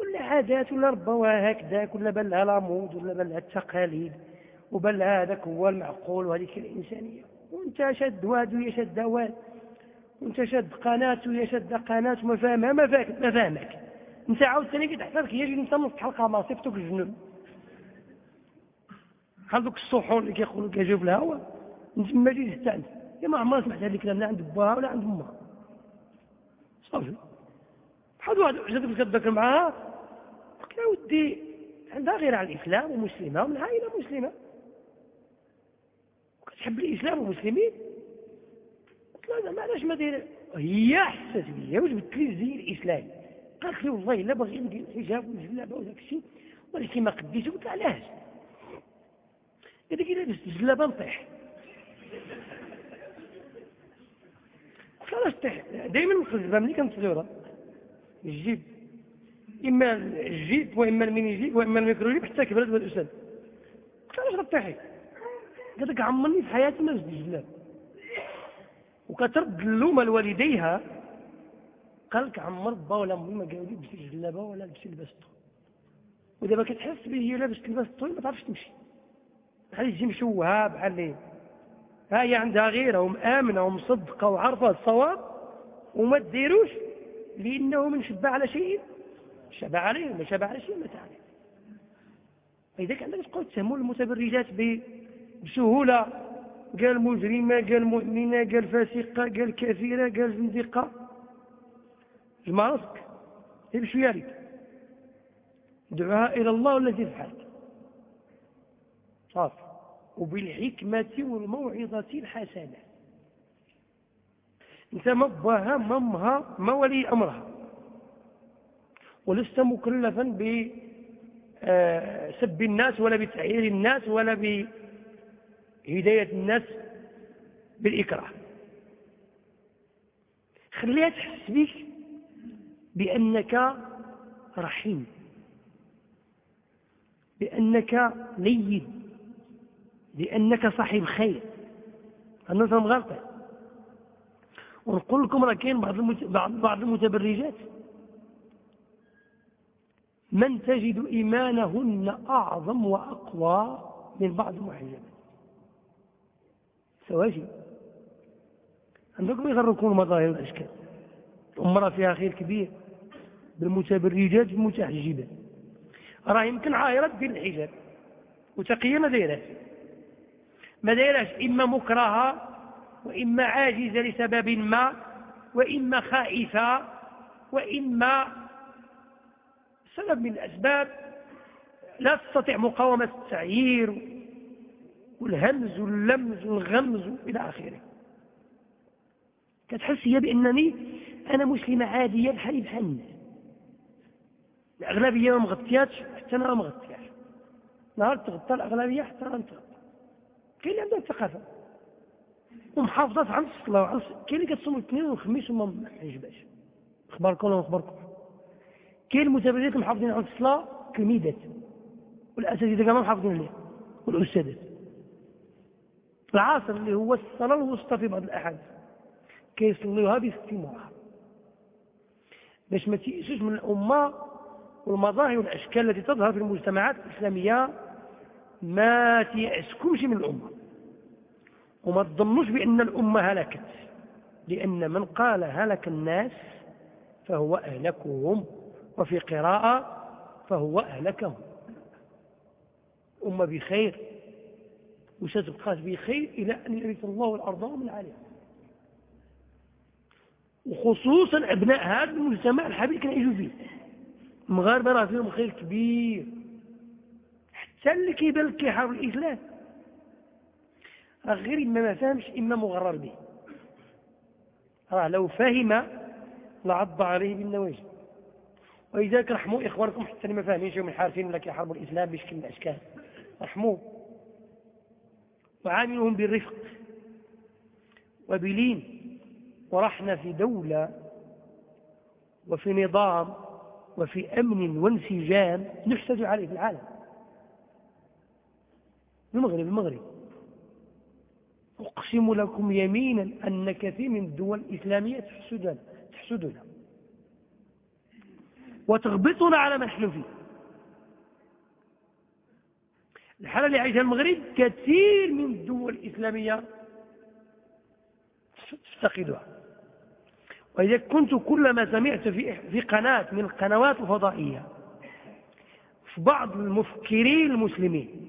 ولا عادات ولا ربوها هكذاك ولا بل لها العمود ولا بل لها التقاليد وبل هذاك هو المعقول وهذيك الإنسانية. وأنت شد واد وهي شد واد. وأنت شد قناة وهي شد قناة وما فاهمها ما فاهمك أنت عاود ثاني كتحتاج هي أنت نص حلقة ما صفتك الجنون. بحال دوك الصحون اللي كيقولوا كيجيو في الهواء انت ما جيت تستانس يا ما عمرها سمعت هذا الكلام لا عند باها ولا عند امها صافي. بحال واحد عجبك كتذكر معاها قلت له ودي عندها غير على الإسلام ومسلمة ومن عائلة مسلمة. وكتحب الإسلام والمسلمين؟ قلت لها ما علاش ما داير؟ هي حست بيا واش بدت لي الزي الإسلامي قالت لي والله إلا باغي ندير الحجاب والجلابة وداك الشيء ولكن ما قديتش قلت لها علاش؟ قالت لي لابس الجلابة نطيح قلت علاش طيح دائما نخرج ملي كنصلي ال jupe. إما ال jupe وإما ال mini-jupe وإما ال micro-jupe حتى كبرت بالأسد قلت علاش غطيحي قالت لك عمرني في حياتي ما نزل الجلاب وكترد اللومه لوالديها. قال لك عمر با ولا امي ما قالوا لي لبسي الجلابه ولا لبسي البستو ودابا كتحس به هي لابس لباس طويل ما تعرفش تمشي. بحال تجي مشوهه بحال ها هي عندها غيرة ومآمنة ومصدقة وعارفه الصواب وما ديروش لأنه من شبع على شيء. شبع عليه ما شبع على شيء مات عليه فاذا عندك تقول تهموا المتبرجات بسهولة. قال مجرمة قال مؤمنة قال فاسقة قال كافرة قال زنديقه جمع راسك بشويه عليك دعاها إلى الله والذي يفعل. صافي. وبالحكمة والموعظة الحسنة. انت ما بها ممها ما ولي أمرها. ولست مكلفا بسب آه، الناس ولا بتعيير الناس ولا بهداية الناس بالإكراه. خليها تحس بك بأنك رحيم بأنك لين لأنك صاحب خير. الناس غلطة؟ ونقول لكم راه كاين بعض بعض المتبرجات. من تجد إيمانهن أعظم وأقوى من بعض المحجبات سواجي عندكم يغركم المظاهر والأشكال المرأة فيها خير كبير. بالمتبرجات المتحجبات راه يمكن عايرة دير الحجاب. وتقية ما دايرات ما دايرهاش إما مكرهة وإما عاجزة لسبب ما وإما خائفة وإما سبب من الأسباب. لا تستطيع مقاومة التعيير والهمز واللمز والغمز إلى آخره. كتحس هي بأنني أنا مسلمة عادية بحالي بحال. الناس الأغلبية ما مغطياتش حتى أنا ما نهار تغطى الأغلبية حتى أنا نتغطى. كاين اللي عندها ثقافة ومحافظات على الصلاة وعلى كاين اللي كتصوم الاثنين والخميس وما محجباش اخباركم ولا اخباركم كاين المتبرجات محافظين على الصلاة كالميدات. والأساتذة كمان محافظين عليها. والأستاذات. العصر اللي هو الصلاة الوسطى في بعض الأحاديث. كيصليوها باستمرار. باش ما تيأسوش من الأمة والمظاهر والأشكال التي تظهر في المجتمعات الإسلامية ما تيأسكمش من الأمة. وما تظنوش بأن الأمة هلكت. لأن من قال هلك الناس فهو أهلكهم وفي قراءة فهو أهلكهم. أمة بخير. وستبقى بخير إلى أن يرث الله الأرض ومن عليها. وخصوصا أبناء هذا المجتمع الحبيب كان يعيشوا فيه. المغاربة راه فيهم خير كبير. حتى اللي كيبان لك كيحارب الإسلام غير إما ما فهمش إما مغرر به. راه لو فهم لعض عليه بالنواجذ. ولذلك رحموا إخوانكم حتى اللي ما فاهمينش من حارفين ولا كيحاربوا الإسلام بشكل من الأشكال. رحموا وعاملهم بالرفق وبلين. ورحنا في دولة وفي نظام وفي أمن وانسجام نحتج عليه في العالم. المغرب المغرب. أقسم لكم يمينا أن كثير من الدول الإسلامية تحسدنا تحسدنا. وتغبطنا على ما نحن فيه. الحالة اللي عايشها المغرب كثير من الدول الإسلامية تفتقدها. وإذا كنت كلما سمعت في في قناة من القنوات الفضائية في بعض المفكرين المسلمين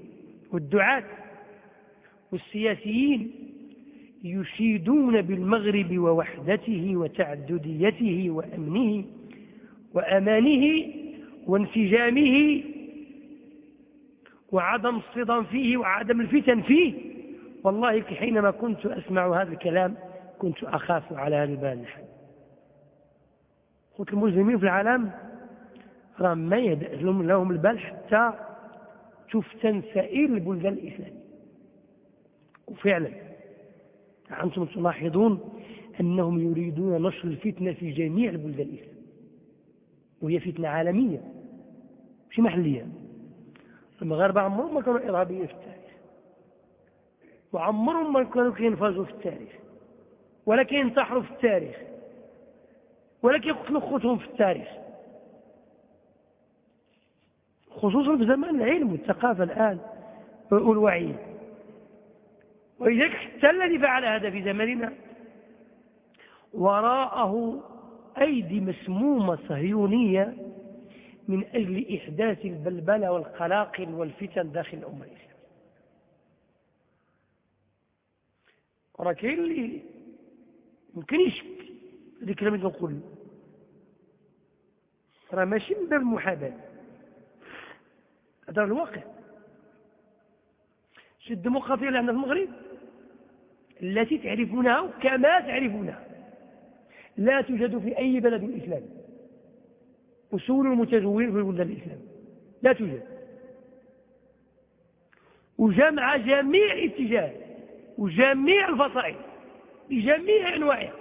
والدعاة والسياسيين يشيدون بالمغرب ووحدته وتعدديته وأمنه وأمانه وانسجامه وعدم الصدام فيه وعدم الفتن فيه. والله حينما كنت أسمع هذا الكلام كنت أخاف على هذا البال قلت المسلمين في العالم راه ما يهدأ لهم البال حتى تفتن سائر البلدان الإسلامية. وفعلا أنتم تلاحظون أنهم يريدون نشر الفتنة في جميع البلدان الإسلامية وهي فتنة عالمية مش محلية. المغاربة عمرهم ما كانوا إرهابيين في التاريخ. وعمرهم ما كانوا كينفذوا في التاريخ. ولا كينتحروا في التاريخ. ولا كيقتلوا خوتهم في التاريخ. خصوصا في زمان العلم والثقافة الآن والوعي. ولذلك حتى الذي فعل هذا في زماننا وراءه أيدي مسمومة صهيونية من أجل إحداث البلبلة والقلاقل والفتن داخل الأمة الإسلامية راه كاين اللي يمكن يشك هذا الكلام اللي نقول راه ماشي من باب المحاباة. هذا الواقع. شو الديمقراطيه اللي عندنا في المغرب التي تعرفونها كما تعرفونها. لا توجد في أي بلد إسلامي أصول المتزورين في البلدان الإسلام. لا توجد. وجمع جميع الاتجاهات وجميع الفصائل بجميع أنواعها.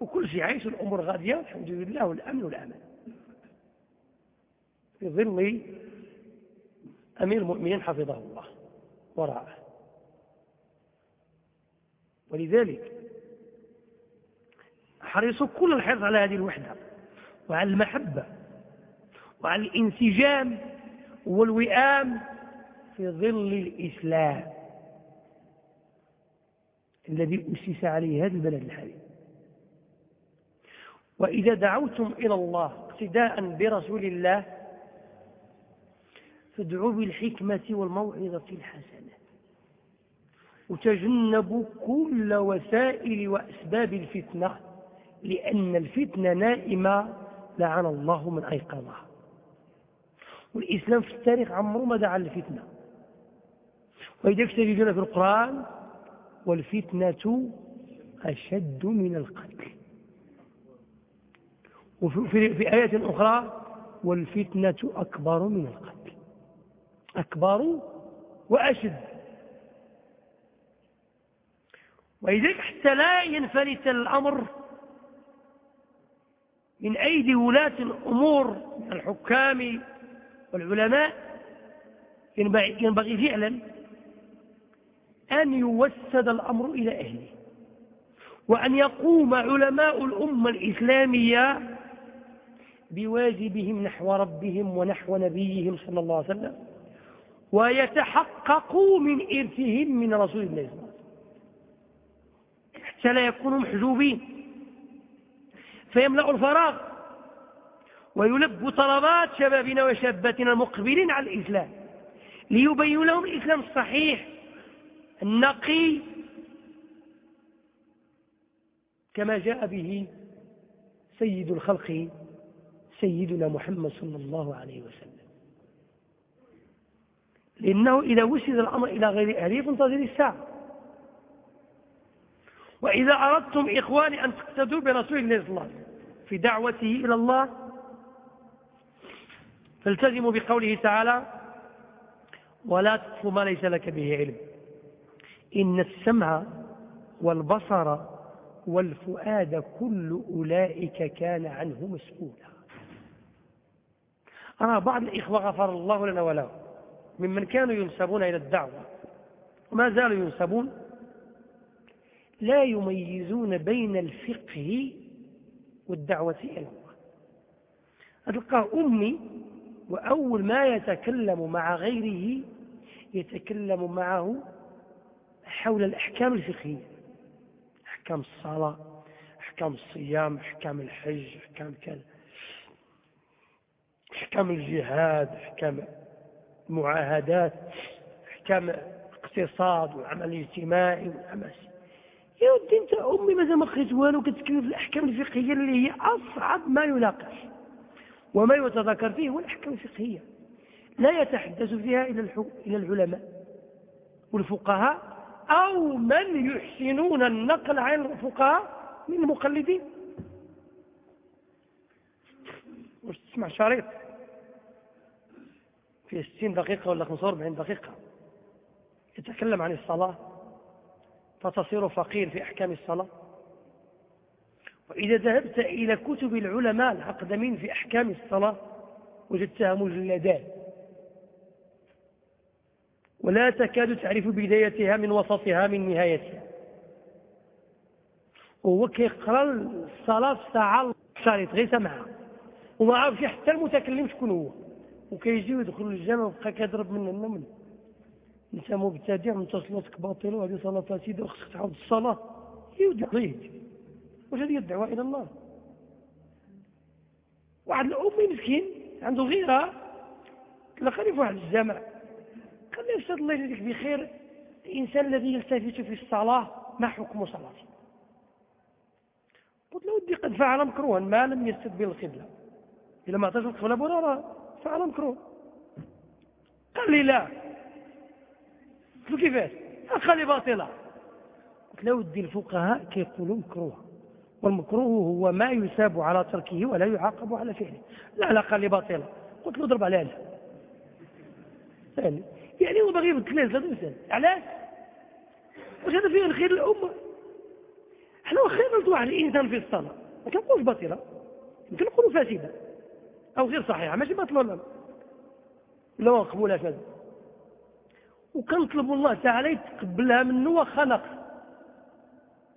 وكل شيء عايش الأمور غادية الحمد لله والأمن والأمان. في ظل أمير المؤمنين حفظه الله وراءه ولذلك حريصوا كل الحرص على هذه الوحدة وعلى المحبة وعلى الانسجام والوئام في ظل الإسلام الذي أسس عليه هذا البلد الحالي وإذا دعوتم إلى الله اقتداء برسول الله فادعوا بالحكمة والموعظة الحسنة. وتجنبوا كل وسائل وأسباب الفتنة لأن الفتنة نائمة لعن الله من أيقظها. والإسلام في التاريخ عمره ما دعا للفتنة. ولذلك تجدون في القرآن والفتنة أشد من القتل. وفي في آية أخرى والفتنة أكبر من القتل. أكبر وأشد. ولذلك حتى لا ينفلت الأمر من أيدي ولاة الأمور من الحكام والعلماء. ينبغي فعلا أن يوسد الأمر إلى أهله وأن يقوم علماء الأمة الإسلامية بواجبهم نحو ربهم ونحو نبيهم صلى الله عليه وسلم ويتحققوا من إرثهم من رسول الله صلى الله عليه وسلم لا يكونوا محجوبين. فيملأ الفراغ ويلب طلبات شبابنا وشاباتنا المقبلين على الإسلام ليبين لهم الإسلام الصحيح النقي كما جاء به سيد الخلق سيدنا محمد صلى الله عليه وسلم. لأنه إذا وسد الأمر إلى غير أهله فانتظر الساعة. وإذا أردتم إخواني أن تقتدوا برسول الله صلى الله عليه وسلم في دعوته إلى الله فالتزموا بقوله تعالى ولا تقف ما ليس لك به علم. إن السمع والبصر والفؤاد كل أولئك كان عنه مسؤولا. أرى بعض الإخوة غفر الله لنا وله ممن كانوا ينسبون إلى الدعوة وما زالوا ينسبون لا يميزون بين الفقه والدعوة إلى الله. أتلقاه أمي وأول ما يتكلم مع غيره يتكلم معه حول الأحكام الفقهية. أحكام الصلاة أحكام الصيام أحكام الحج أحكام كذا. أحكام الجهاد أحكام المعاهدات أحكام الاقتصاد والعمل الاجتماعي والعمل. يا ودي انت امي مازال ما خرجت والو كتكلم في الأحكام الفقهية اللي هي أصعب ما يناقش وما يتذكر فيه هو الأحكام الفقهية. لا يتحدث فيها إلى العلماء والفقهاء أو من يحسنون النقل عن الفقهاء من المقلدين. واش تسمع شريط؟ في 60 دقيقة ولا 45 دقيقة. يتكلم عن الصلاة. فتصير فقير في أحكام الصلاة. وإذا ذهبت إلى كتب العلماء الأقدمين في أحكام الصلاة وجدتها مجلدات ولا تكاد تعرف بدايتها من وسطها من نهايتها. وهو كيقرأ الصلاة ساعة شريط غير سمعها وما عرفش حتى المتكلم شكون هو. وكيجي ويدخل الجامع وبقى كيضرب من النمل. انت مبتدع انت صلاتك باطله وهذه صلاة فاسدة وخصك تعاود الصلاة. يودي واش هذه الدعوة إلى الله؟ واحد الامي مسكين عنده غيرة تلقاني في واحد الجامع. قال لي أستاذ الله يجزيك بخير الإنسان الذي يلتفت في الصلاة ما حكم صلاته؟ قلت له ودي قد فعل مكروها ما لم يستدبر القبلة. اذا ما اعطاش القبلة برا فعل مكروه. قال لي لا. قلت له كيفاش؟ قال لي باطلة. قلت له ودي الفقهاء كيقولوا مكروه. والمكروه هو ما يساب على تركه ولا يعاقب على فعله. لا لا قال لي باطلة. قلت له ضرب عليها يعني يعني هو باغي يبدل لي ثلاث مثال علاش؟ واش هذا فيه الخير للأمة؟ إحنا واخا غلط واحد الإنسان في الصلاة. ما كنقولش باطلة. يمكن نقولوا فاسدة. أو غير صحيحة. ماشي باطلة ولا لا؟ ما نقبلهاش هذا وكنطلب الله تعالى يتقبلها منه وخلق.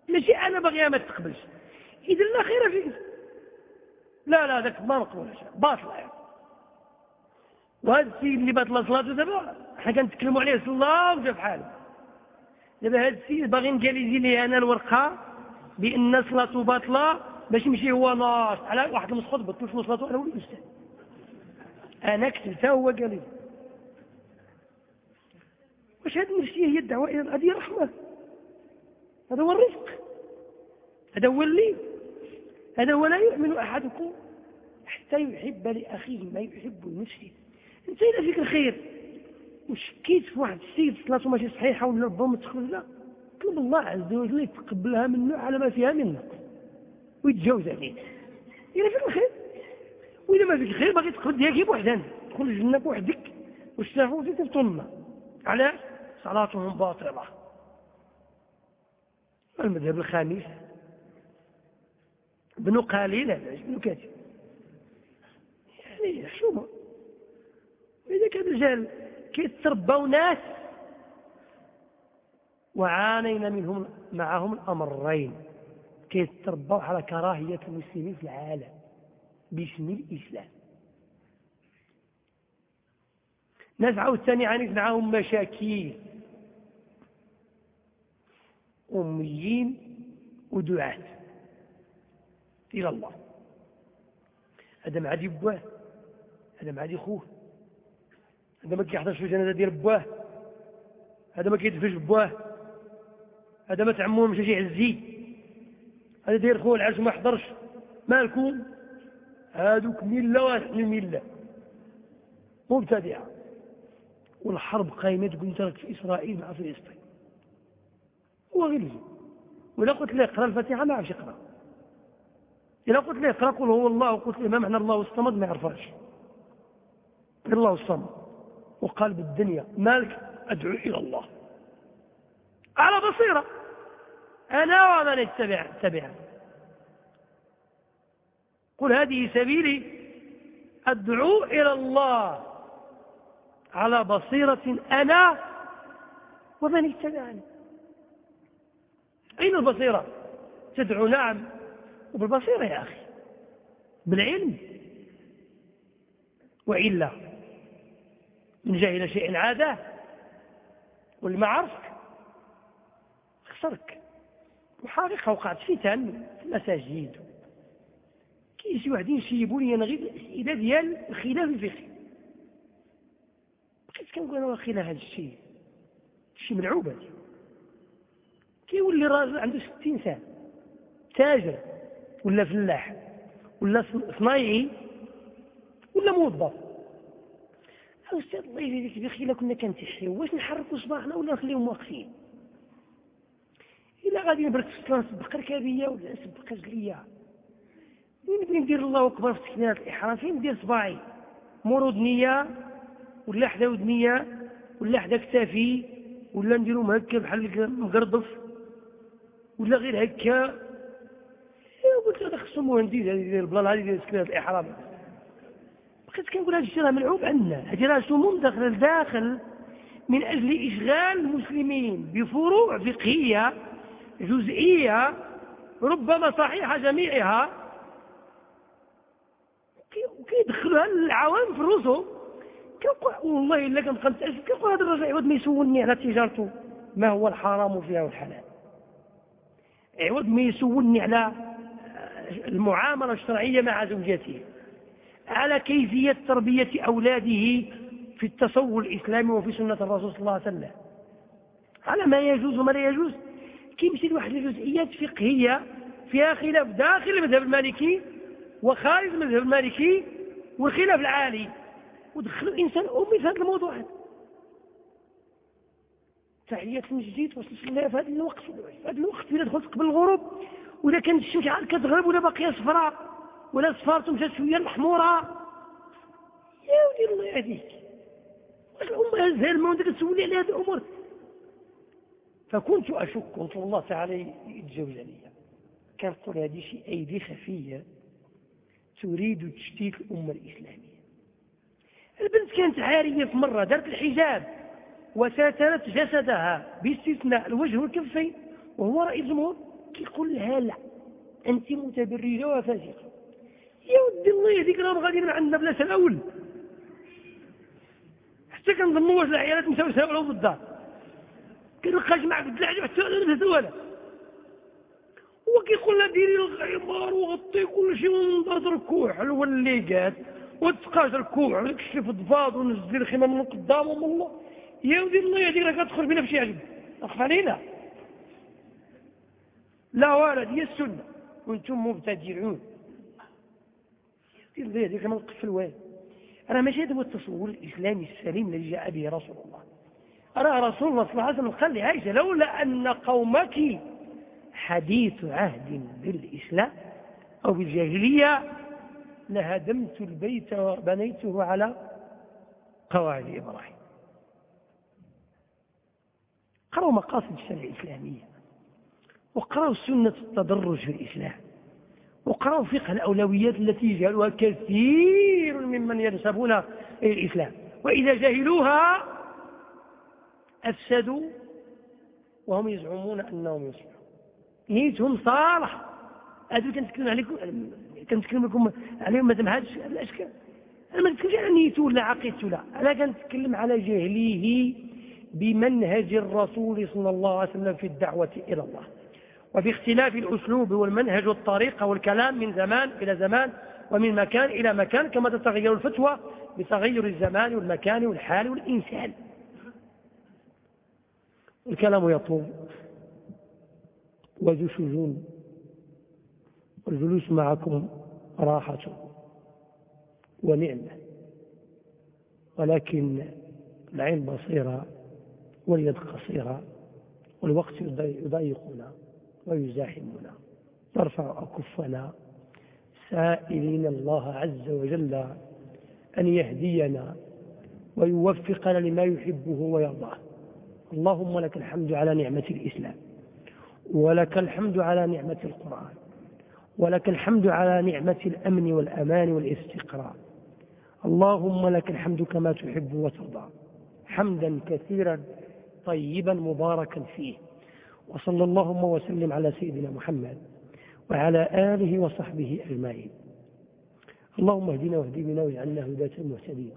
ماشي أنا باغيها ما تقبلش. اذا لا خير فيه لا لا ذاك ما مقبولش باطله يعني وهذا السيد اللي باطل صلاته دابا حنا كنتكلموا عليه صلى الله وجا بحاله دابا هذا السيد باغي نجاليزي لي أنا الورقة بأن صلاته باطلة باش يمشي هو ناص على واحد المسخط بطل في صلاته أنا ولي الاستاذ أنا كتبتها هو قال لي. واش هذه النفسيه هي الدعوه إلى هذه رحمه هذا هو الرزق. هذا هو اللي. هذا هو لا يؤمن أحدكم حتى يحب لأخيه ما يحب لنفسه. انت اذا فيك الخير. وشكيت في واحد السيد صلاته ماشي صحيحة ولا ربما تخرج؟ لا. اطلب الله عز وجل يتقبلها منه على ما فيها منك ويتجاوز عليك اذا فيك الخير. وإذا ما فيك الخير باغي تقبل ديالك بوحدك تدخل الجنه بوحدك. والشافوا في تفطن علاش صلاتهم باطلة. المذهب الخامس ابن قليل ابن كاتب. يعني حشومه إذا كان الرجال كيتربوا ناس وعانينا منهم معهم الأمرين. كيتربوا على كراهية المسلمين في العالم باسم الإسلام. ناس عاوتاني عانيت معاهم مشاكل. أميين ودعاة. إلى الله. هذا معادي بواه. هذا معادي خوه. هذا ما كيحضرش في الجنازة ديال بواه. هذا ما كيدفش بواه. هذا ما تعمو مشى شي عزي. هذا داير خوه العرس ما حضرش. مالكم؟ هادوك مله واحد مله مبتدعه والحرب قايمة تقول لك في إسرائيل مع فلسطين. هو غير ولا قلت له اقرأ الفاتحة ما عرفش يقرأ. إلا قلت له اقرأ قل هو الله وقلت له ما معنى الله الصمد ما يعرفهاش. الله الصمد وقال بالدنيا مالك؟ أدعو إلى الله. على بصيرة. أنا ومن اتبع اتبع قل هذه سبيلي أدعو إلى الله. على بصيرة أنا ومن اتبعني. أين البصيرة؟ تدعو نعم. وبالبصيرة يا أخي. بالعلم. وإلا من جهل شيء عادة واللي ما عرفك؟ خسرك وحقيقة وقعت فتن في المساجد كيجي واحد يشيبوا لي أنا غير الاسئله ديال الخلاف الفقهي بقيت كنقول أنا واخيلا هذا الشيء. شي ملعوبه كيولي راجل عنده 60 سنه تاجر ولا فلاح ولا صنايعي ولا موظف. أستاذ الله يجزيك بخير إلا كنا كنتحيو واش نحركوا صباحنا ولا نخليهم واقفين؟ إلا غادي نبرك في نسبق ركابية ولا نسبق رجلية. فين نبغي ندير الله أكبر في تكبيرات الإحرام؟ فين ندير صباعي؟ مور ودنية ولا حدا ودنية ولا حدا كتافي ولا نديرهم هكا بحال مقرضف؟ ولا غير هكا. قلت هذا خصو مهندس هذه ال plan هذه ديال تكبيرات الإحرام. بقيت كنقول هذا الشيء راه ملعوب عندنا. هذه راه سموم داخل الداخل من أجل إشغال المسلمين بفروع فقهية جزئية ربما صحيحة جميعها. وكيدخلوها العوام في الرسل كنقول والله إلا كنبقى نتاسف كنقول هذا الرجل عوض ما يسولني على تجارته. ما هو الحرام فيها والحلال؟ عوض ما يسولني على المعاملة الشرعية مع زوجته على كيفية تربية أولاده في التصور الإسلامي وفي سنة الرسول صلى الله عليه وسلم. على ما يجوز وما لا يجوز. كيمشي لواحد الجزئيات فقهية فيها خلاف داخل المذهب المالكي وخارج المذهب المالكي والخلاف العالي. ودخلوا الإنسان أمي في هذا الموضوع. هذا تحية المسجد وصلت لله في هذا الوقت في هذا الوقت إذا دخلت قبل الغروب وإذا كانت الشمس عاد كتغرب ولا باقية صفراء ولا صفارت ومشات شوية الحمورة يا ولي الله يهديك الأمة هزها الماء وانت كتسولي على هذه الأمور؟ فكنت أشك قلت الله تعالى يتجوز عليا. كانت تقول هذه شيء أيدي خفية تريد تشتيت الأمة الإسلامية. البنت كانت عارية في مرة دارت الحجاب. وسترت جسدها باستثناء الوجه والكفين وهو رئيس الجمهور كيقول لها لا أنت متبرجة وفاسقة يا ودي الله يهديك راهم غاديين عندنا بلا سلاول حتى كنظنوا واش العيالات مشاو يساولوا في الدار. كنلقاش معك الدلع حتى أنا ولا. هو كيقول لها ديري الغمار وغطي كل شيء ونضرب الكوع. والليقات وتقاش الكوع وتكشف الضفاض ونزل الخيمة من قدام الله يا الله يهديك راك تدخل بنا بشي عجب اخف علينا لا ولد هي السنة. وأنتم مبتدعون. يا ودي الله ما نقفل والو راه ماشي هذا هو التصور الإسلامي السليم الذي جاء به رسول الله. راه رسول الله صلى الله عليه وسلم قال لعائشه لولا أن قومك حديث عهد بالإسلام أو بالجاهلية لهدمت البيت وبنيته على قواعد إبراهيم. قرأوا مقاصد الشريعة الإسلامية وقرأوا سنة التدرج في الإسلام وقرأوا فقه الأولويات التي يجهلها كثير ممن ينسبون إلى الإسلام. وإذا جهلوها أفسدوا وهم يزعمون أنهم يصلحون نيتهم صالحة هذا كنتكلم عليكم كنتكلم لكم عليهم مثلا هذا الأشكال. أنا ما نتكلمش على نيته ولا عقيدته لا. أنا كنتكلم على جهله بمنهج الرسول صلى الله عليه وسلم في الدعوة إلى الله. وفي اختلاف الأسلوب والمنهج والطريقة والكلام من زمان إلى زمان ومن مكان إلى مكان كما تتغير الفتوى بتغير الزمان والمكان والحال والإنسان. الكلام يطول وذو شجون والجلوس معكم راحة ونعمة ولكن العين بصيرة واليد قصيرة والوقت يضايقنا ويزاحمنا. نرفع أكفنا. سائلين الله عز وجل أن يهدينا ويوفقنا لما يحبه ويرضاه. اللهم لك الحمد على نعمة الإسلام ولك الحمد على نعمة القرآن ولك الحمد على نعمة الأمن والأمان والاستقرار. اللهم لك الحمد كما تحب وترضى. حمدا كثيرا طيبا مباركا فيه. وصلى اللهم وسلم على سيدنا محمد وعلى آله وصحبه أجمعين. اللهم اهدنا واهدي بنا واجعلنا هداة مهتدين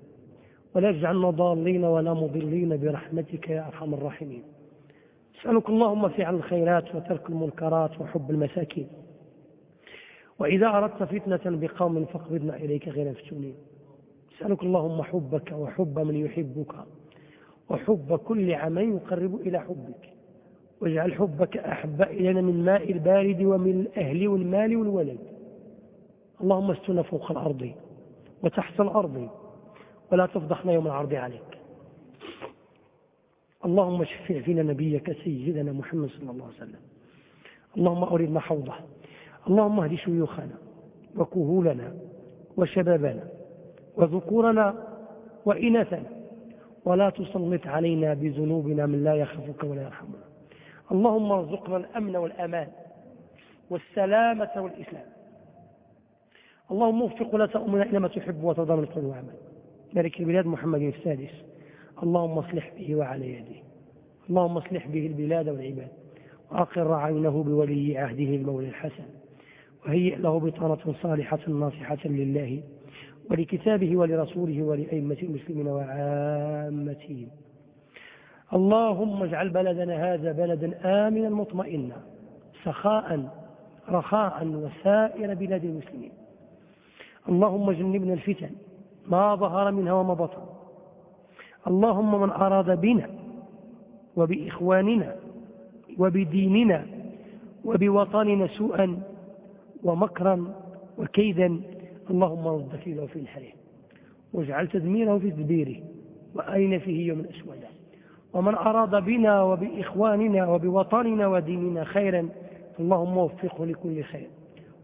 ولا تجعلنا ضالين ولا مضلين برحمتك يا أرحم الراحمين. نسألك اللهم فعل الخيرات وترك المنكرات وحب المساكين. وإذا أردت فتنة بقوم فاقبضنا إليك غير مفتونين. نسألك اللهم حبك وحب من يحبك. وحب كل عمل يقرب إلى حبك. واجعل حبك أحب إلينا من ماء البارد ومن الأهل والمال والولد. اللهم استنا فوق الأرض وتحت الأرض ولا تفضحنا يوم العرض عليك. اللهم شفع فينا نبيك سيدنا محمد صلى الله عليه وسلم. اللهم أريدنا حوضه. اللهم اهد شيوخنا وكهولنا وشبابنا وذكورنا وإناثنا ولا تسلط علينا بذنوبنا من لا يخافك ولا يرحمنا. اللهم ارزقنا الأمن والأمان والسلامة والإسلام. اللهم وفق ولا تأمنا إلى ما تحب وترضى من قول وعمل ملك البلاد محمد السادس. اللهم اصلح به وعلى يده. اللهم اصلح به البلاد والعباد. وأقر عينه بولي عهده المولى الحسن. وهيئ له بطانة صالحة ناصحة لله ولكتابه ولرسوله ولأئمة المسلمين وعامتهم. اللهم اجعل بلدنا هذا بلدا آمنا مطمئنا سخاء رخاء وسائر بلاد المسلمين. اللهم جنبنا الفتن ما ظهر منها وما بطن. اللهم من أراد بنا وبإخواننا وبديننا وبوطننا سوءا ومكرا وكيدا اللهم رد كيده في نحره واجعل تدميره في تدبيره وأين فيه يوم أسودا ومن أراد بنا وبإخواننا وبوطننا وديننا خيرا اللهم وفقه لكل خير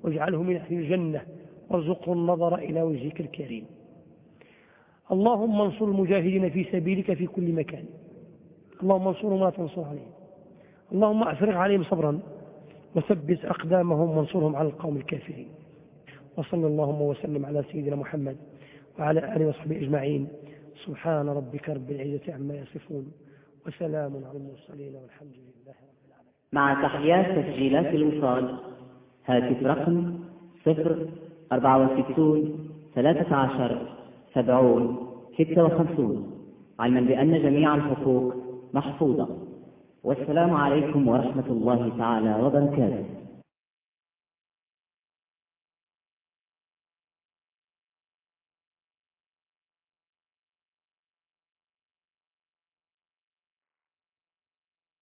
واجعله من أهل الجنة وارزقه النظر إلى وجهك الكريم. اللهم انصر المجاهدين في سبيلك في كل مكان. اللهم انصرهم ولا تنصر عليهم. اللهم أفرغ عليهم صبرا وثبت أقدامهم وانصرهم على القوم الكافرين. وصلى اللهم وسلم على سيدنا محمد وعلى آله وصحبه أجمعين. سبحان ربك رب العزة عما يصفون وسلام على المرسلين والحمد لله رب العالمين. مع تحيات تسجيلات الوصال هاتف رقم صفر أربعة وستون ثلاثة عشر سبعون ستة وخمسون علما بأن جميع الحقوق محفوظة. والسلام عليكم ورحمة الله تعالى وبركاته.